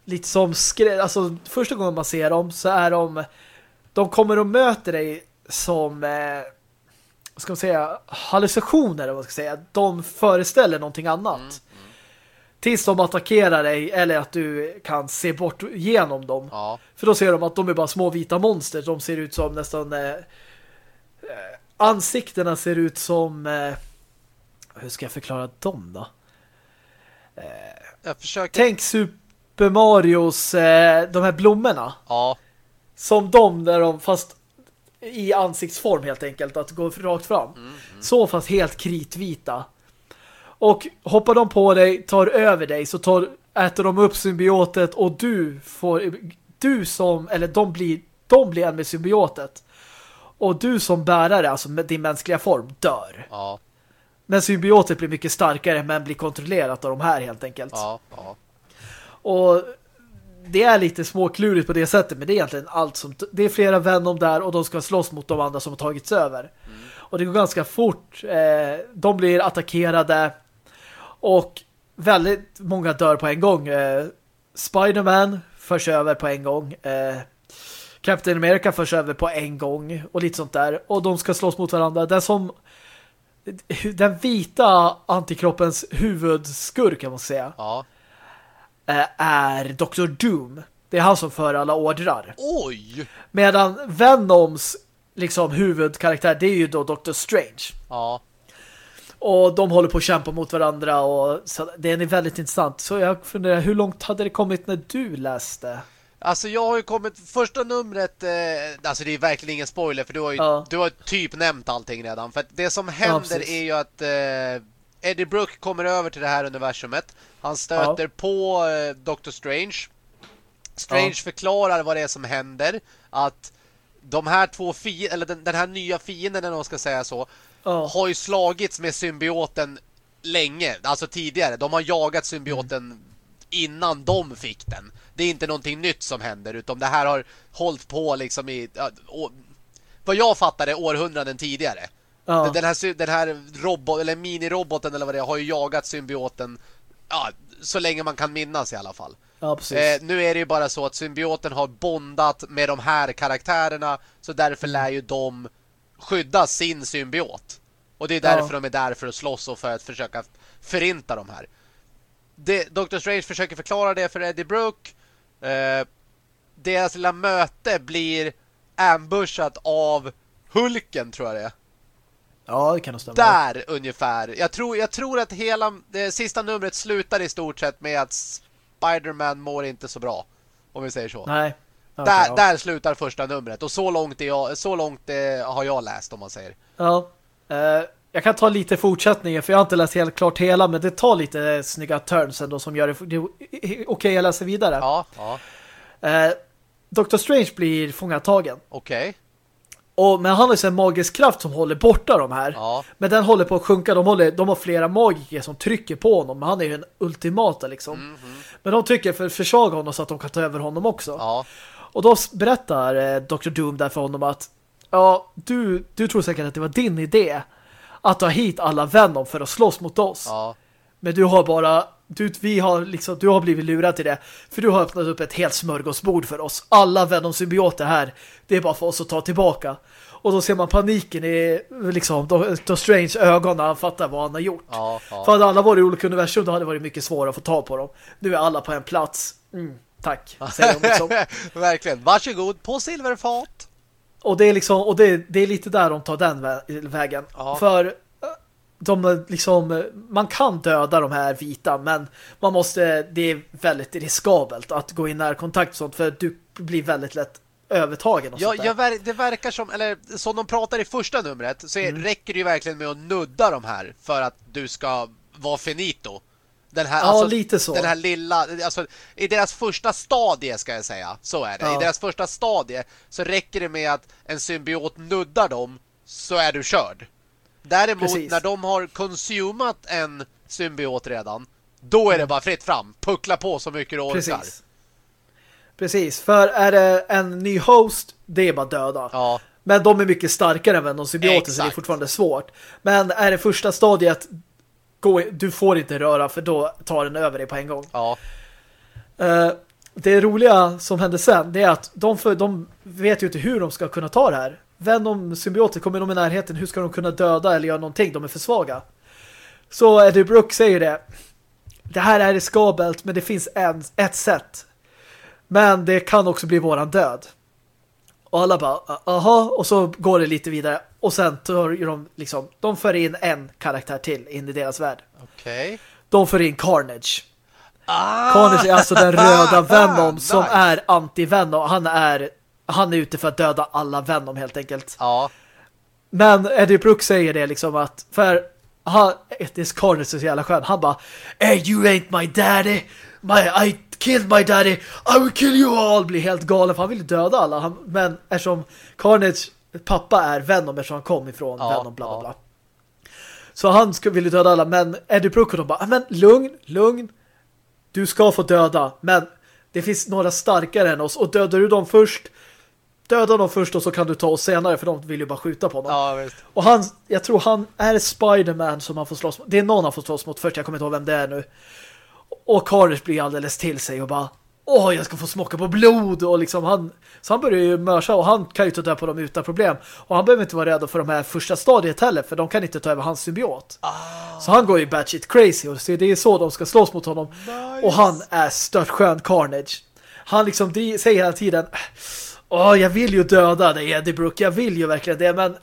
lite som skrä... Alltså första gången man ser dem så är de de kommer och möter dig som eh, ska man säga hallucinationer vad man ska säga. De föreställer någonting annat. Tills de attackerar dig eller att du kan se bort genom dem. Ja. För då ser de att de är bara små vita monster. De ser ut som nästan... Eh, eh, ansiktena ser ut som... Eh, hur ska jag förklara dem då? Jag försöker... Tänk Super Marios... Eh, de här blommorna. Ja. Som de där de fast i ansiktsform helt enkelt. Att gå rakt fram. Så fast helt kritvita. Och hoppar de på dig, tar över dig så tar, äter de upp symbiotet och du får du som, eller de blir, de blir en med symbiotet. Och du som bärare, alltså med din mänskliga form, dör. Ja, Men symbiotet blir mycket starkare men blir kontrollerat av de här helt enkelt. ja, ja. Och det är lite småklurigt på det sättet men det är egentligen allt som... Det är flera Venom där och de ska slåss mot de andra som har tagits över. Och det går ganska fort. Eh, de blir attackerade och väldigt många dör på en gång. Eh, Spider-Man förs över på en gång. Eh, Captain America förs över på en gång och lite sånt där. Och de ska slåss mot varandra. Den som den vita antikroppens huvudskurk kan man säga ja. eh, är Dr. Doom. Det är han som för alla ordrar. Oj! Medan Venoms liksom huvudkaraktär det är ju då Dr. Strange. Ja. Och de håller på att kämpa mot varandra och så det är väldigt intressant. Så jag funderar, hur långt hade det kommit när du läste? Alltså jag har ju kommit första numret eh, alltså det är verkligen ingen spoiler för du har ju Ja. du har typ nämnt allting redan för att det som händer precis. är ju att eh, Eddie Brooke kommer över till det här universumet. Han stöter på eh, Doctor Strange. Strange Ja. förklarar vad det är som händer att de här två fi eller den, den här nya fienden eller man ska säga så Ja, har ju slagits med symbioten länge, alltså tidigare. De har jagat symbioten Mm. innan de fick den. Det är inte någonting nytt som händer, utan det här har hållit på liksom i, å, vad jag fattar det, århundraden tidigare. ja, Den här, den här robot, eller miniroboten eller vad det är, har ju jagat symbioten ja, så länge man kan minnas i alla fall. ja. Eh, nu är det ju bara så att symbioten har bondat med de här karaktärerna så därför lär ju de skydda sin symbiot. Och det är därför Ja. de är där för att slåss och för att försöka förinta de här. Det, Dr. Strange försöker förklara det för Eddie Brooke. Eh, deras lilla möte blir ambushat av Hulken tror jag det är. ja, det kan nog stämma. Där ungefär. Jag tror, jag tror att hela det sista numret slutar i stort sett med att Spider-Man mår inte så bra. Om vi säger så. Nej. Okej, där, ja. där slutar första numret. Och så långt, är jag, så långt eh, har jag läst om man säger. Ja. Eh, jag kan ta lite fortsättning för jag har inte läst helt klart hela men det tar lite snygga turns ändå som gör det, det okej jag läser vidare. Ja, ja. Eh, Dr. Strange blir fångatagen. Okej. Och, men han har ju en magisk kraft som håller borta de här. Ja. Men den håller på att sjunka. De, håller, de har flera magiker som trycker på honom. Men han är ju en ultimata liksom. Men de trycker för att försvaga honom så att de kan ta över honom också. Ja. Och då berättar eh, Dr. Doom där för honom att ja, du, du tror säkert att det var din idé att ta hit alla Venom för att slåss mot oss. Ja. Men du har bara du, vi har liksom, du har blivit lurad till det. För du har öppnat upp ett helt smörgåsbord för oss. Alla Venom-symbioter här. Det är bara för oss att ta tillbaka. Och då ser man paniken i liksom, Dr. Strange ögon när han fattar vad han har gjort. Ja. För ja. hade alla varit i olika universum då hade det varit mycket svårare att få tag på dem. Nu är alla på en plats. Mm, tack, säger de liksom. Verkligen. Varsågod på silverfat. Och det är liksom och det, det är lite där de tar den vä- vägen. Ja. För eh, de liksom man kan döda de här vita men man måste det är väldigt riskabelt att gå i närkontakt och sånt för du blir väldigt lätt övertagen och Ja, sånt där. jag, ver- det verkar som, eller som de pratar i första numret så är, Mm. räcker det ju verkligen med att nudda de här för att du ska vara finito. Den här, Ja, alltså, lite så. Den här lilla, alltså i deras första stadie ska jag säga, så är det. Ja. I deras första stadie så räcker det med att en symbiot nuddar dem så är du körd. Däremot Precis. när de har konsumat en symbiot redan, då är det bara fritt fram. Puckla på så mycket du orkar. Precis. Precis, för är det en ny host, det är bara döda. Ja, Men de är mycket starkare än Venom-symbioter så det är fortfarande svårt. Men är det första stadiet, gå, du får inte röra för då tar den över dig på en gång. ja, Eh, det roliga som hände sen det är att de, för, de vet ju inte hur de ska kunna ta det här. Venom-symbioter kommer de i närheten. Hur ska de kunna döda eller göra någonting? De är för svaga. Så Eddie Brooke säger det. Det här är riskabelt men det finns en, ett sätt. Men det kan också bli våran död. Och alla bara, aha, och så går det lite vidare. Och sen tar de liksom, de för in en karaktär till in i deras värld. okej. De för in Carnage. Ah! Carnage är alltså den röda Venom som Nice. är anti-Venom. Han är, han är ute för att döda alla Venom helt enkelt. Ja, Men Eddie Brooke säger det liksom att för han, det är Carnage så jävla skön. Han bara Hey, you ain't my daddy. my, I killed my daddy, I will kill you all blir helt galen för han vill döda alla. Han, men eftersom Carnage pappa är Venom eftersom han kom ifrån Ja, Venom bla bla ja. bla. Så han vill ju döda alla men Eddie de bara, "Ah, men lugn, lugn. Du ska få döda men det finns några starkare än oss och dödar du dem först döda dem först och så kan du ta oss senare för de vill ju bara skjuta på honom. Ja. Och han, jag tror han är Spider-Man som han får slåss mot. Det är någon han får slåss mot först, jag kommer inte ihåg vem det är nu. Och Carnage blir alldeles till sig och bara Åh, jag ska få smaka på blod och liksom han så han börjar ju mörsa och han kan ju ta död på dem utan problem. Och han behöver inte vara rädd för de här första stadiet heller för de kan inte ta över hans symbiot. Så han går ju batshit crazy och det är så de ska slåss mot honom. Nice. Och han är störtskön Carnage. Han liksom säger hela tiden Åh, jag vill ju döda dig Eddie Brooke, jag vill ju verkligen det men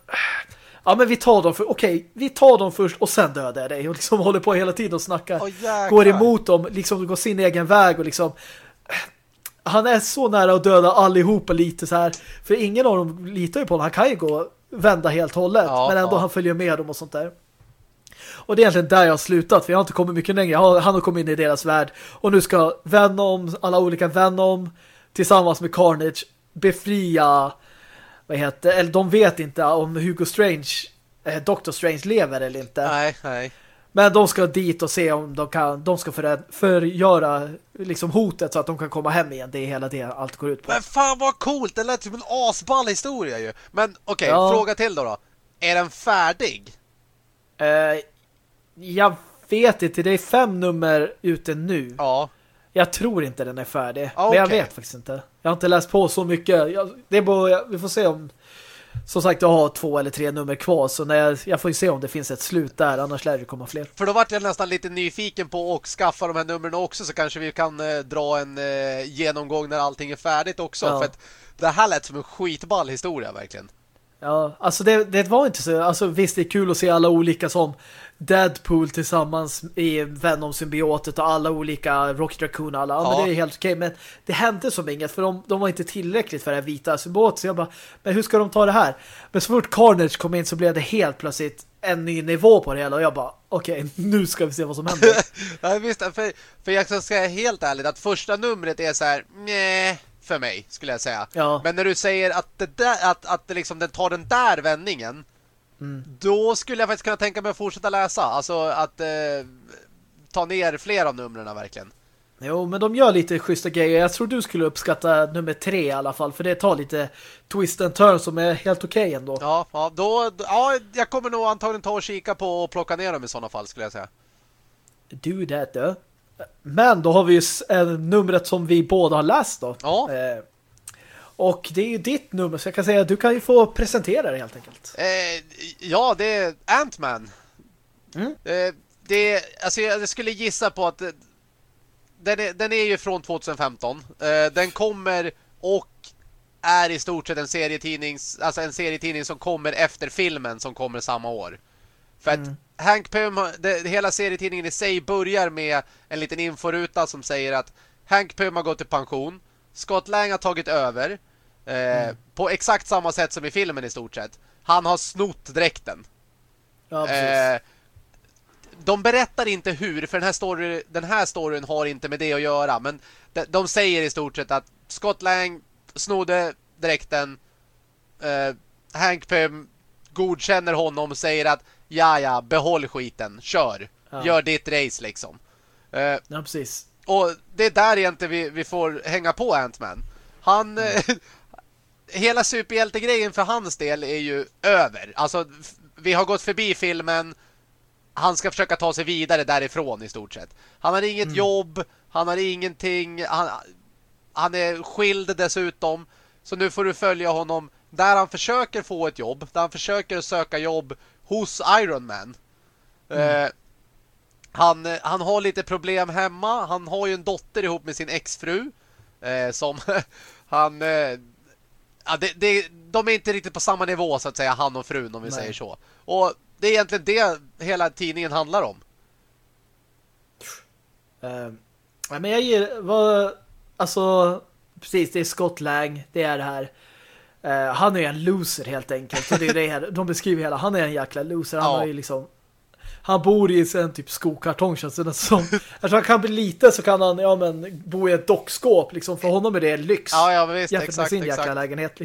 Ja men vi tar dem för okej, vi tar dem först och sen dödar jag dig och liksom håller på hela tiden och snackar. Jäklar. går emot dem, liksom går sin egen väg och liksom han är så nära att döda allihopa lite så här. För ingen av dem litar ju på honom. Han kan ju gå vända helt hållet. Ja, men ändå ja. han följer med dem och sånt där. Och det är egentligen där jag har slutat. För jag har inte kommit mycket längre. Han har kommit in i deras värld. Och nu ska Venom, alla olika Venom tillsammans med Carnage befria vad heter, eller de vet inte om Hugo Strange eh, Doctor Strange lever eller inte. Nej, nej. Men de ska dit och se om de kan de ska för, förgöra liksom hotet så att de kan komma hem igen. Det är hela det allt går ut på. Men fan vad coolt, det lät som en asball historia ju. Men okej, Ja. fråga till då då. Är den färdig? Eh, jag vet inte, det är fem nummer ute nu. Ja. Jag tror inte den är färdig. Ah, Men jag vet faktiskt inte. Jag har inte läst på så mycket. Jag, det är bara, vi får se om som sagt jag har två eller tre nummer kvar så när jag, jag får ju se om det finns ett slut där annars lär det komma fler. För då vart jag nästan lite nyfiken på att skaffa de här numren också så kanske vi kan eh, dra en eh, genomgång när allting är färdigt också. Ja. För att det här lät som en skitball historia verkligen. Ja, alltså det, det var inte så alltså visst det är kul att se alla olika som Deadpool tillsammans i Venom-symbiotet och alla olika Rocket Raccoon och alla, ja. Ja. men det är helt okej men det hände som inget för de, de var inte tillräckligt för det här vita symbiotet så jag bara, men hur ska de ta det här? Men så fort Carnage kom in så blev det helt plötsligt en ny nivå på det hela och jag bara, okej, nu ska vi se vad som händer. Ja, visst, för, för jag ska säga helt ärligt att första numret är så här, nej för mig skulle jag säga. Ja. Men när du säger att det där, att, att det liksom, den tar den där vändningen Mm. då skulle jag faktiskt kunna tänka mig att fortsätta läsa. Alltså att eh, ta ner fler av numren verkligen. Jo, men de gör lite schyssta grejer. Jag tror du skulle uppskatta nummer tre i alla fall. För det tar lite twist and turn som är helt okej ändå. Ja, ja, då, ja, jag kommer nog antagligen ta och kika på och plocka ner dem i sådana fall skulle jag säga. Do that då. Men då har vi ju numret som vi båda har läst då. Ja. Eh, och det är ju ditt nummer så jag kan säga att du kan ju få presentera det helt enkelt. Eh, ja, det är Ant-Man. Mm. Eh, det, alltså jag skulle gissa på att eh, den är, den är ju från 2015. Eh, den kommer och är i stort sett en serietidnings, alltså en serietidning som kommer efter filmen som kommer samma år. För att Mm. Hank Pym, det, hela serietidningen i sig börjar med en liten inforuta som säger att Hank Pym har gått i pension. Scott Lang har tagit över. Eh, På exakt samma sätt som i filmen i stort sett. Han har snott dräkten. Ja. Eh, de berättar inte hur, för den här, story, den här storyn har inte med det att göra. Men de, de säger i stort sett att Scott Lang snodde dräkten. Eh, Hank Pym godkänner honom och säger att ja, ja, behåll skiten, kör. Ja. Gör ditt race liksom. Eh, ja, precis. och det är där egentligen vi, vi får hänga på Ant-Man. Han... eh, hela superhjältegrejen för hans del är ju över. Alltså, vi har gått förbi filmen. Han ska försöka ta sig vidare därifrån i stort sett. Han har inget jobb. Han har ingenting. Han, han är skild dessutom. Så nu får du följa honom där han försöker få ett jobb. Där han försöker söka jobb hos Iron Man. Eh, han, eh, han har lite problem hemma. Han har ju en dotter ihop med sin exfru. Eh, som han... Eh, ja, det, det, de är inte riktigt på samma nivå så att säga, han och frun om vi Nej. säger så. Och det är egentligen det hela tidningen handlar om. Ja, men jag ger vad, alltså precis, det är Scott Lang, det är det här. Eh, han är en loser helt enkelt. Och det är det här, de beskriver hela, han är en jäkla loser. Han Ja. har ju liksom han bor i en typ skokartong känns det som. Eftersom han kan bli lite så kan han ja, men, bo i ett dockskåp. Liksom, för honom är det lyx. Ja, ja visst. Jämfört exakt, med sin exakt. jäkla lägenhet.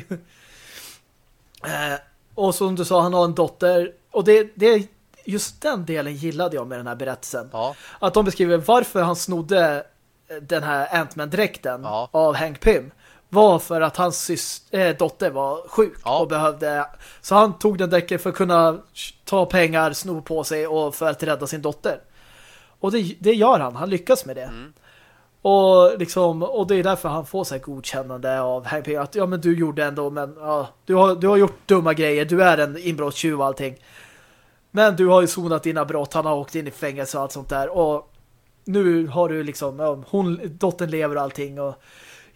eh, och som du sa, han har en dotter. Och det, det just den delen gillade jag med den här berättelsen. Ja. Att de beskriver varför han snodde den här Ant-Man-dräkten Ja. av Hank Pym var för att hans sys- äh, dotter var sjuk Ja. och behövde så han tog den däcken för att kunna ta pengar, sno på sig och för att rädda sin dotter. Och det, det gör han, han lyckas med det. Mm. Och liksom och det är därför han får sig godkännande av Hank att ja men du gjorde ändå men ja, du har, du har gjort dumma grejer, du är en inbrottstjuv och allting. Men du har ju sonat dina brott, han har åkt in i fängelse och allt sånt där och nu har du liksom, ja, hon, dottern lever och allting och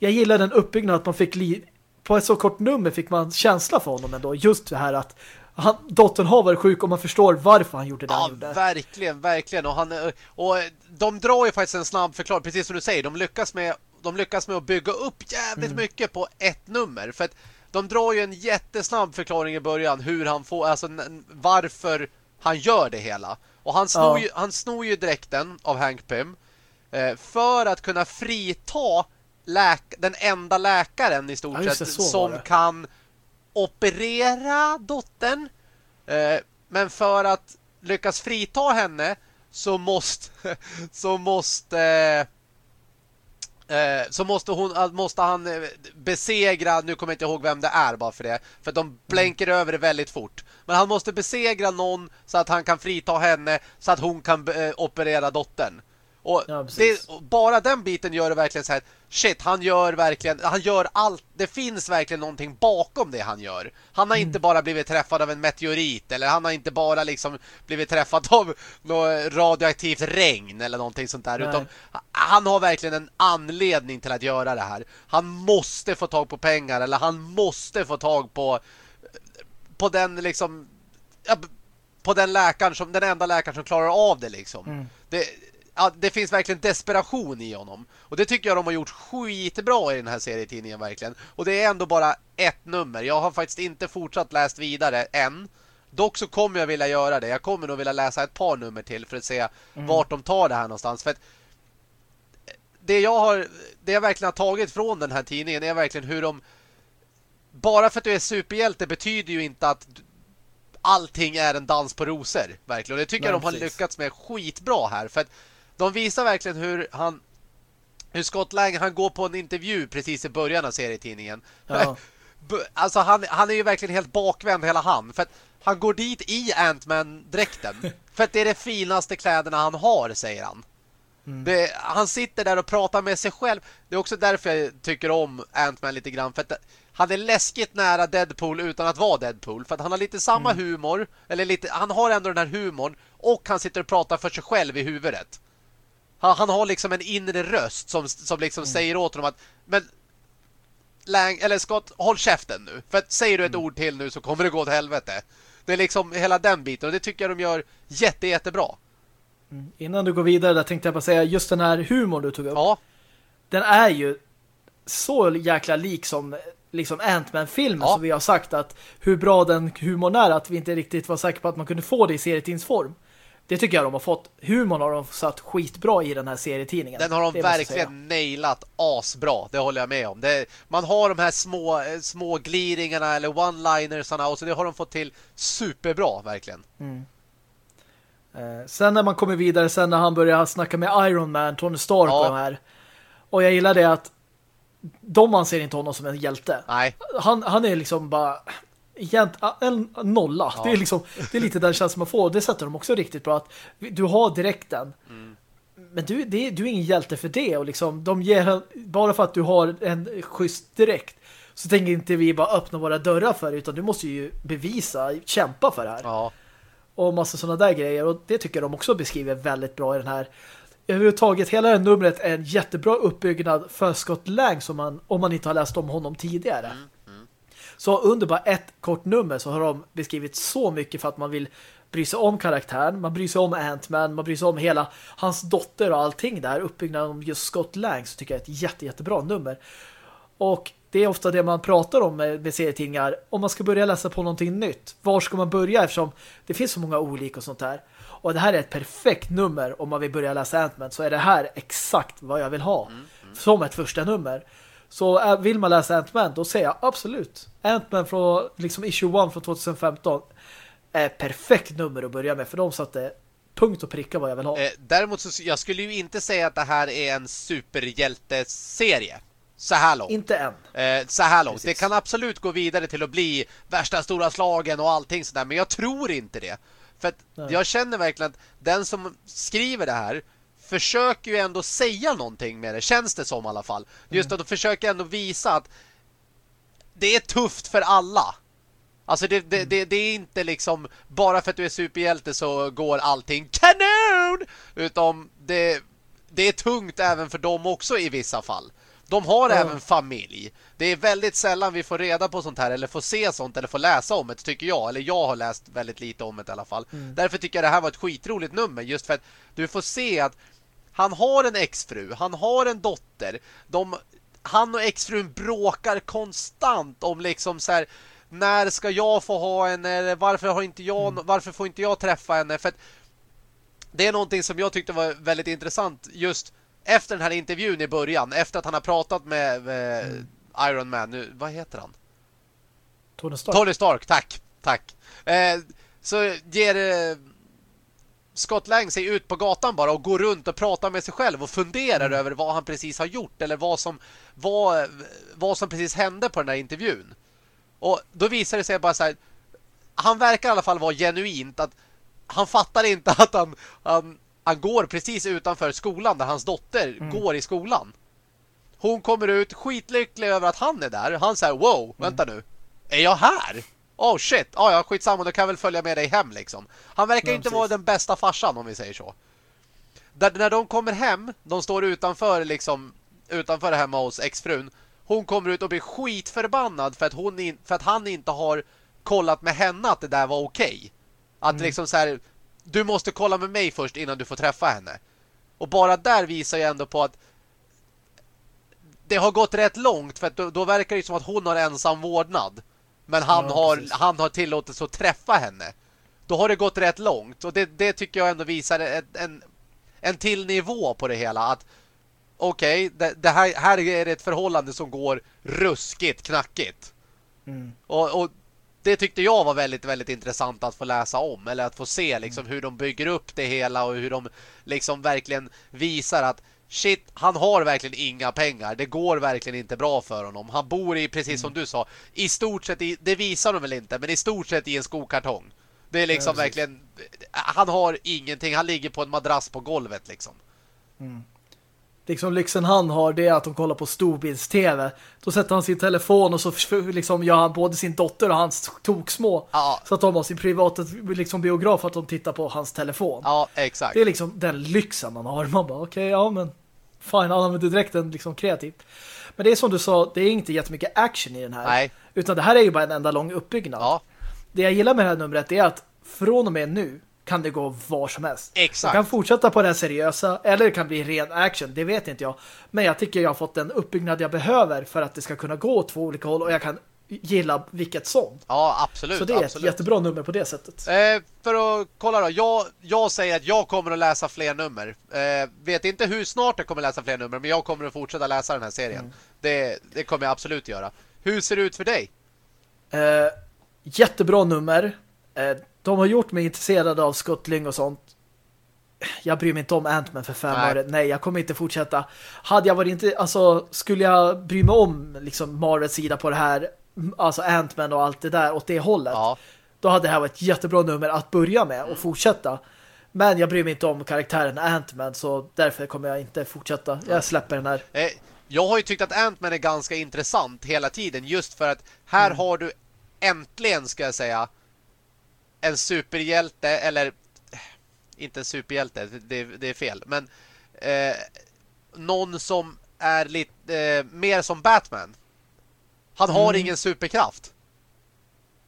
jag gillar den uppbyggnaden att man fick li på ett så kort nummer fick man känsla för honom ändå, just det här att han, dottern har varit sjuk och man förstår varför han gjorde det Ja, han gjorde. verkligen, verkligen. Och, han, och de drar ju faktiskt en snabb förklaring, precis som du säger. De lyckas med, de lyckas med att bygga upp jävligt Mm. mycket på ett nummer. För att de drar ju en jättesnabb förklaring i början hur han får, alltså varför han gör det hela. Och han snor, Ja. ju, han snor ju dräkten av Hank Pym eh, för att kunna frita läk den enda läkaren i stort Ja, sett som kan operera dottern. Eh, men för att lyckas frita henne så måste så måste eh, så måste hon måste han eh, besegra nu kommer jag inte ihåg vem det är bara för det för de blänker över det väldigt fort. Men han måste besegra någon så att han kan frita henne så att hon kan eh, operera dottern. Och Ja, det, och bara den biten gör det verkligen så här shit, han gör verkligen han gör allt, det finns verkligen någonting bakom det han gör. Han har inte bara blivit träffad av en meteorit eller han har inte bara liksom blivit träffad av något radioaktivt regn eller någonting sånt där Nej. utan han har verkligen en anledning till att göra det här. Han måste få tag på pengar eller han måste få tag på på den liksom på den läkaren som den enda läkaren som klarar av det liksom. Mm. Det ja, det finns verkligen desperation i honom. Och det tycker jag de har gjort skitbra i den här serietidningen verkligen. Och det är ändå bara ett nummer. Jag har faktiskt inte fortsatt läst vidare än. Dock så kommer jag vilja göra det. Jag kommer nog vilja läsa ett par nummer till för att se vart de tar det här någonstans. För att det jag har det jag verkligen har tagit från den här tidningen är verkligen hur de bara för att du är superhjälte betyder ju inte att allting är en dans på rosor, verkligen. Och det tycker Nej, jag de har precis. lyckats med skitbra här. För att de visar verkligen hur han hur Scott Lang, han går på en intervju precis i början av serietidningen. Ja. Alltså han, han är ju verkligen helt bakvänd hela han. För att han går dit i Ant-Man-dräkten. för att det är de finaste kläderna han har, säger han. Mm. Det, han sitter där och pratar med sig själv. Det är också därför jag tycker om Ant-Man lite grann. För att han är läskigt nära Deadpool utan att vara Deadpool. För att han har lite samma Mm. humor. Eller lite, han har ändå den här humorn. Och han sitter och pratar för sig själv i huvudet. Han, han har liksom en inre röst som, som liksom Mm. säger åt honom att Men Lang, eller Scott, håll käften nu. För att säger du ett Mm. ord till nu så kommer det gå åt helvete. Det är liksom hela den biten. Och det tycker jag de gör jätte, jättebra. Innan du går vidare där tänkte jag bara säga just den här humorn du tog upp. Ja, Den är ju så jäkla lik som liksom Ant-Man-filmen Ja. som vi har sagt att hur bra den humorn är att vi inte riktigt var säkra på att man kunde få det i serietidsform. Det tycker jag de har fått. Humorn har de satt skitbra i den här serietidningen. Den har de Det verkligen nailat asbra, det håller jag med om. Det, man har de här små, eh, små gliringarna eller one-linersarna och så det har de fått till superbra, verkligen. Eh, sen när man kommer vidare, sen när han börjar snacka med Iron Man, Tony Stark Ja. och de här. Och jag gillar det att de anser inte honom som en hjälte. Nej, Han, han är liksom bara egent, en nolla. Ja. Det, är liksom, det är lite den känslan man får. Det sätter de också riktigt bra. att Du har direkten. Mm. Men du, det, du är ingen hjälte för det. Och liksom, de ger, bara för att du har en schysst direkt så tänker inte vi bara öppna våra dörrar för det, utan du måste ju bevisa, kämpa för det här ja. och massa sådana där grejer och det tycker jag de också beskriver väldigt bra i den här överhuvudtaget, hela det här numret är en jättebra uppbyggnad för Scott Lang som man, om man inte har läst om honom tidigare. Så under bara ett kort nummer så har de beskrivit så mycket för att man vill bry sig om karaktären, man bryr sig om Ant-Man, man bryr sig om hela hans dotter och allting där, uppbyggnaden om just Scott Lang så tycker jag är ett jätte, jättebra nummer. Och det är ofta det man pratar om med, med serietidningar. Om man ska börja läsa på någonting nytt. Var ska man börja eftersom det finns så många olika och sånt där. Och det här är ett perfekt nummer om man vill börja läsa Ant-Man så är det här exakt vad jag vill ha. Mm, mm. Som ett första nummer. Så äh, vill man läsa Ant-Man då säger jag absolut. Ant-Man från liksom issue 1 från 2015 är perfekt nummer att börja med för de satte punkt och pricka vad jag vill ha. Eh, däremot så jag skulle ju inte säga att det här är en superhjälteserie. Så här långt. Inte än. Eh, så här långt. Precis. Det kan absolut gå vidare till att bli värsta stora slagen och allting sådär. Men jag tror inte det. För att jag känner verkligen att den som skriver det här försöker ju ändå säga någonting med det. Känns det som i alla fall. Just mm. att de försöker ändå visa att det är tufft för alla. Alltså det, det, mm. det, det, är inte liksom bara för att du är superhjälte så går allting kanon! Utan det, det är tungt även för dem också i vissa fall. De har mm. även familj. Det är väldigt sällan vi får reda på sånt här eller får se sånt eller får läsa om det tycker jag. Eller jag har läst väldigt lite om det i alla fall. Mm. Därför tycker jag det här var ett skitroligt nummer just för att du får se att han har en exfru, han har en dotter. De, han och exfrun bråkar konstant om liksom så här när ska jag få ha henne eller varför har inte jag mm. varför får inte jag träffa henne för att det är någonting som jag tyckte var väldigt intressant just efter den här intervjun i början efter att han har pratat med, med mm. Iron Man nu, vad heter han? Tony Stark. Tony Stark, tack. Tack. Eh, så ger eh, Scott Lang sig ut på gatan bara och går runt och pratar med sig själv och funderar mm. över vad han precis har gjort eller vad som vad, vad som precis hände på den här intervjun. Och då visar det sig bara så här han verkar i alla fall vara genuint att han fattar inte att han, han, han går precis utanför skolan där hans dotter mm. går i skolan. Hon kommer ut skitlycklig över att han är där. Han säger, wow, mm. vänta nu. Är jag här? Oh shit, ah, ja skitsamma, då kan väl följa med dig hem liksom. Han verkar ja, inte precis. vara den bästa farsan om vi säger så. Där, när de kommer hem, de står utanför liksom utanför hemma hos exfrun. Hon kommer ut och blir skitförbannad för att, hon in, för att han inte har kollat med henne att det där var okej. Okay. Att mm. liksom så här, du måste kolla med mig först innan du får träffa henne. Och bara där visar jag ändå på att det har gått rätt långt för då, då, verkar det som att hon har ensam vårdnad. Men han, ja, har, han har tillåtelse att träffa henne. Då har det gått rätt långt. Och det, det tycker jag ändå visar en, en, en till nivå på det hela. Att okej, okay, det, det, här, här är ett förhållande som går ruskigt knackigt. Mm. Och, och, det tyckte jag var väldigt, väldigt intressant att få läsa om. Eller att få se liksom, mm. hur de bygger upp det hela och hur de liksom verkligen visar att shit, han har verkligen inga pengar. Det går verkligen inte bra för honom. Han bor i, precis som mm. du sa, i stort sett, i, det visar de väl inte, men i stort sett i en skokartong. Det är liksom ja, verkligen, han har ingenting. Han ligger på en madrass på golvet liksom. Mm liksom lyxen han har det är att de kollar på storbilds-tv. Då sätter han sin telefon och så liksom gör han både sin dotter och hans toksmå. Ja. Så att de har sin privata liksom, biograf att de tittar på hans telefon. Ja, exakt. Det är liksom den lyxen han har. Man bara, okej, okay, ja men fine, han använder direkt den liksom kreativt. Men det är som du sa, det är inte jättemycket action i den här. Nej. Utan det här är ju bara en enda lång uppbyggnad. Ja. Det jag gillar med det här numret är att från och med nu kan det gå var som helst. Exakt. Man kan fortsätta på det seriösa eller det kan bli ren action, det vet inte jag. Men jag tycker jag har fått den uppbyggnad jag behöver för att det ska kunna gå åt två olika håll och jag kan gilla vilket sånt. Ja, absolut. Så det är absolut. ett jättebra nummer på det sättet. Eh, för att kolla då, jag, jag säger att jag kommer att läsa fler nummer. Eh, vet inte hur snart jag kommer att läsa fler nummer, men jag kommer att fortsätta läsa den här serien. Mm. Det, det kommer jag absolut göra. Hur ser det ut för dig? Eh, jättebra nummer. Eh, de har gjort mig intresserad av skottling och sånt. Jag bryr mig inte om Ant-Man för fem Nej. år. Nej, jag kommer inte fortsätta. Hade jag varit inte, alltså skulle jag bry mig om liksom Marvels sida på det här, alltså Ant-Man och allt det där åt det hållet. Ja. Då hade det här varit ett jättebra nummer att börja med och fortsätta. Men jag bryr mig inte om karaktären Ant-Man så därför kommer jag inte fortsätta. Jag släpper den här. Eh, jag har ju tyckt att Ant-Man är ganska intressant hela tiden just för att här mm. har du äntligen ska jag säga en superhjälte eller inte en superhjälte, det, det är fel, men eh, någon som är lite eh, mer som Batman. Han har mm. ingen superkraft.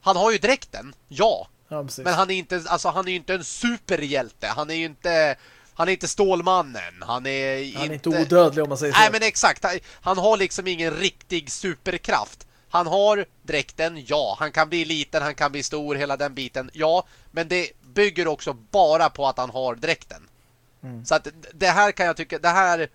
Han har ju dräkten, ja. ja men han är inte alltså han är ju inte en superhjälte. Han är ju inte han är inte Stålmannen. Han är, han är inte, inte odödlig om man säger så. Nej men exakt. Han, har liksom ingen riktig superkraft. Han har dräkten, ja. Han kan bli liten, han kan bli stor, hela den biten, ja. Men det bygger också bara på att han har dräkten. Mm. Så att det här kan jag tycka, det här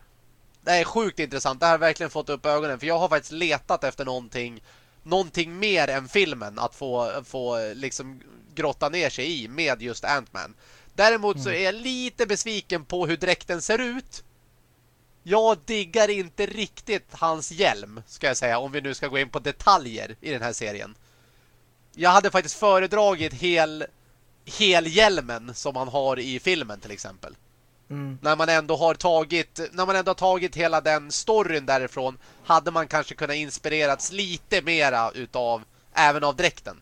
det är sjukt intressant. Det här har verkligen fått upp ögonen. För jag har faktiskt letat efter någonting någonting mer än filmen att få, få liksom grotta ner sig i med just Ant-Man. Däremot mm. så är jag lite besviken på hur dräkten ser ut. Jag diggar inte riktigt hans hjälm, ska jag säga, om vi nu ska gå in på detaljer i den här serien. Jag hade faktiskt föredragit hel, helhjälmen som han har i filmen till exempel. Mm. När man ändå har tagit när man ändå har tagit hela den storyn därifrån hade man kanske kunnat inspirerats lite mera utav även av dräkten.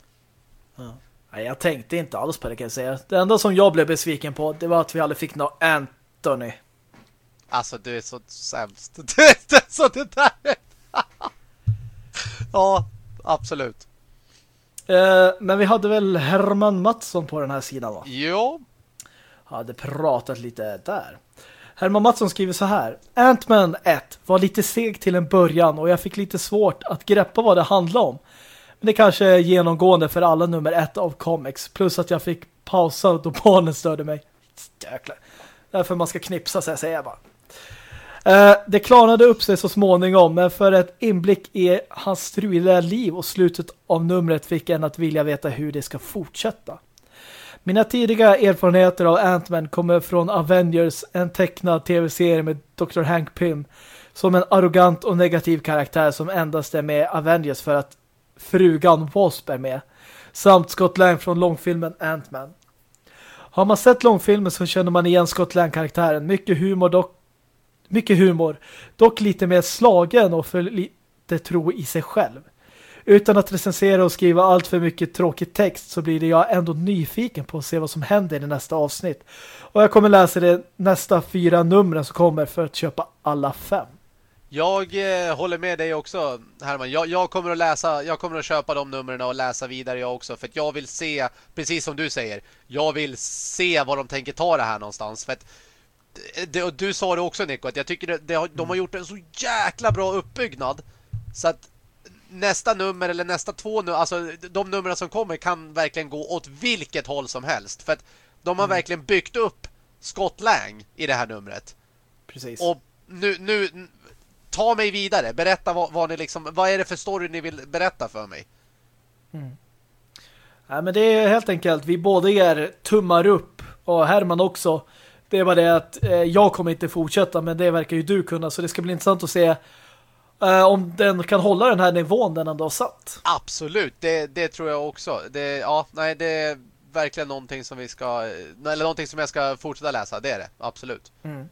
Ja. Jag tänkte inte alls på det kan jag säga. Det enda som jag blev besviken på det var att vi aldrig fick nå Anthony. Alltså du är så sämst. Du är så det där. ja, absolut. Eh, men vi hade väl Herman Mattsson på den här sidan va? Jo, hade pratat lite där. Herman Mattsson skriver så här. Ant-Man 1 var lite seg till en början och jag fick lite svårt att greppa vad det handlade om. Men det kanske är genomgående för alla nummer ett av comics. Plus att jag fick pausa då barnen störde mig. Jäklar. Därför man ska knipsa sig, säger jag bara. Eh, det klarnade upp sig så småningom men för ett inblick i hans struliga liv och slutet av numret fick en att vilja veta hur det ska fortsätta. Mina tidiga erfarenheter av Ant-Man kommer från Avengers, en tecknad tv-serie med Dr. Hank Pym som en arrogant och negativ karaktär som endast är med Avengers för att frugan Wasp är med. Samt Scott Lang från långfilmen Ant-Man. Har man sett långfilmen så känner man igen Scott Lang-karaktären. Mycket humor dock mycket humor. Dock lite mer slagen och för lite tro i sig själv. Utan att recensera och skriva allt för mycket tråkig text så blir det jag ändå nyfiken på att se vad som händer i nästa avsnitt. Och jag kommer läsa det nästa fyra numren som kommer för att köpa alla fem. Jag eh, håller med dig också, Herman. Jag, jag, kommer att läsa, jag kommer att köpa de numren och läsa vidare jag också. För att jag vill se, precis som du säger, jag vill se vad de tänker ta det här någonstans. För att det, och du sa det också, Nico, att jag tycker det, det, de har gjort en så jäkla bra uppbyggnad. Så att nästa nummer eller nästa två nummer, alltså de numren som kommer kan verkligen gå åt vilket håll som helst. För att de har mm. verkligen byggt upp Scott Lang i det här numret. Precis. Och nu, nu ta mig vidare. Berätta vad, vad ni liksom, vad är det för story ni vill berätta för mig? Mm. Ja, men det är helt enkelt, vi båda ger tummar upp och Herman också. Det är bara det att eh, jag kommer inte fortsätta men det verkar ju du kunna så det ska bli intressant att se Uh, om den kan hålla den här nivån den ändå har satt. Absolut, det, det tror jag också. Det, ja, nej, det är verkligen någonting som vi ska eller någonting som jag ska fortsätta läsa, det är det, absolut. Mm.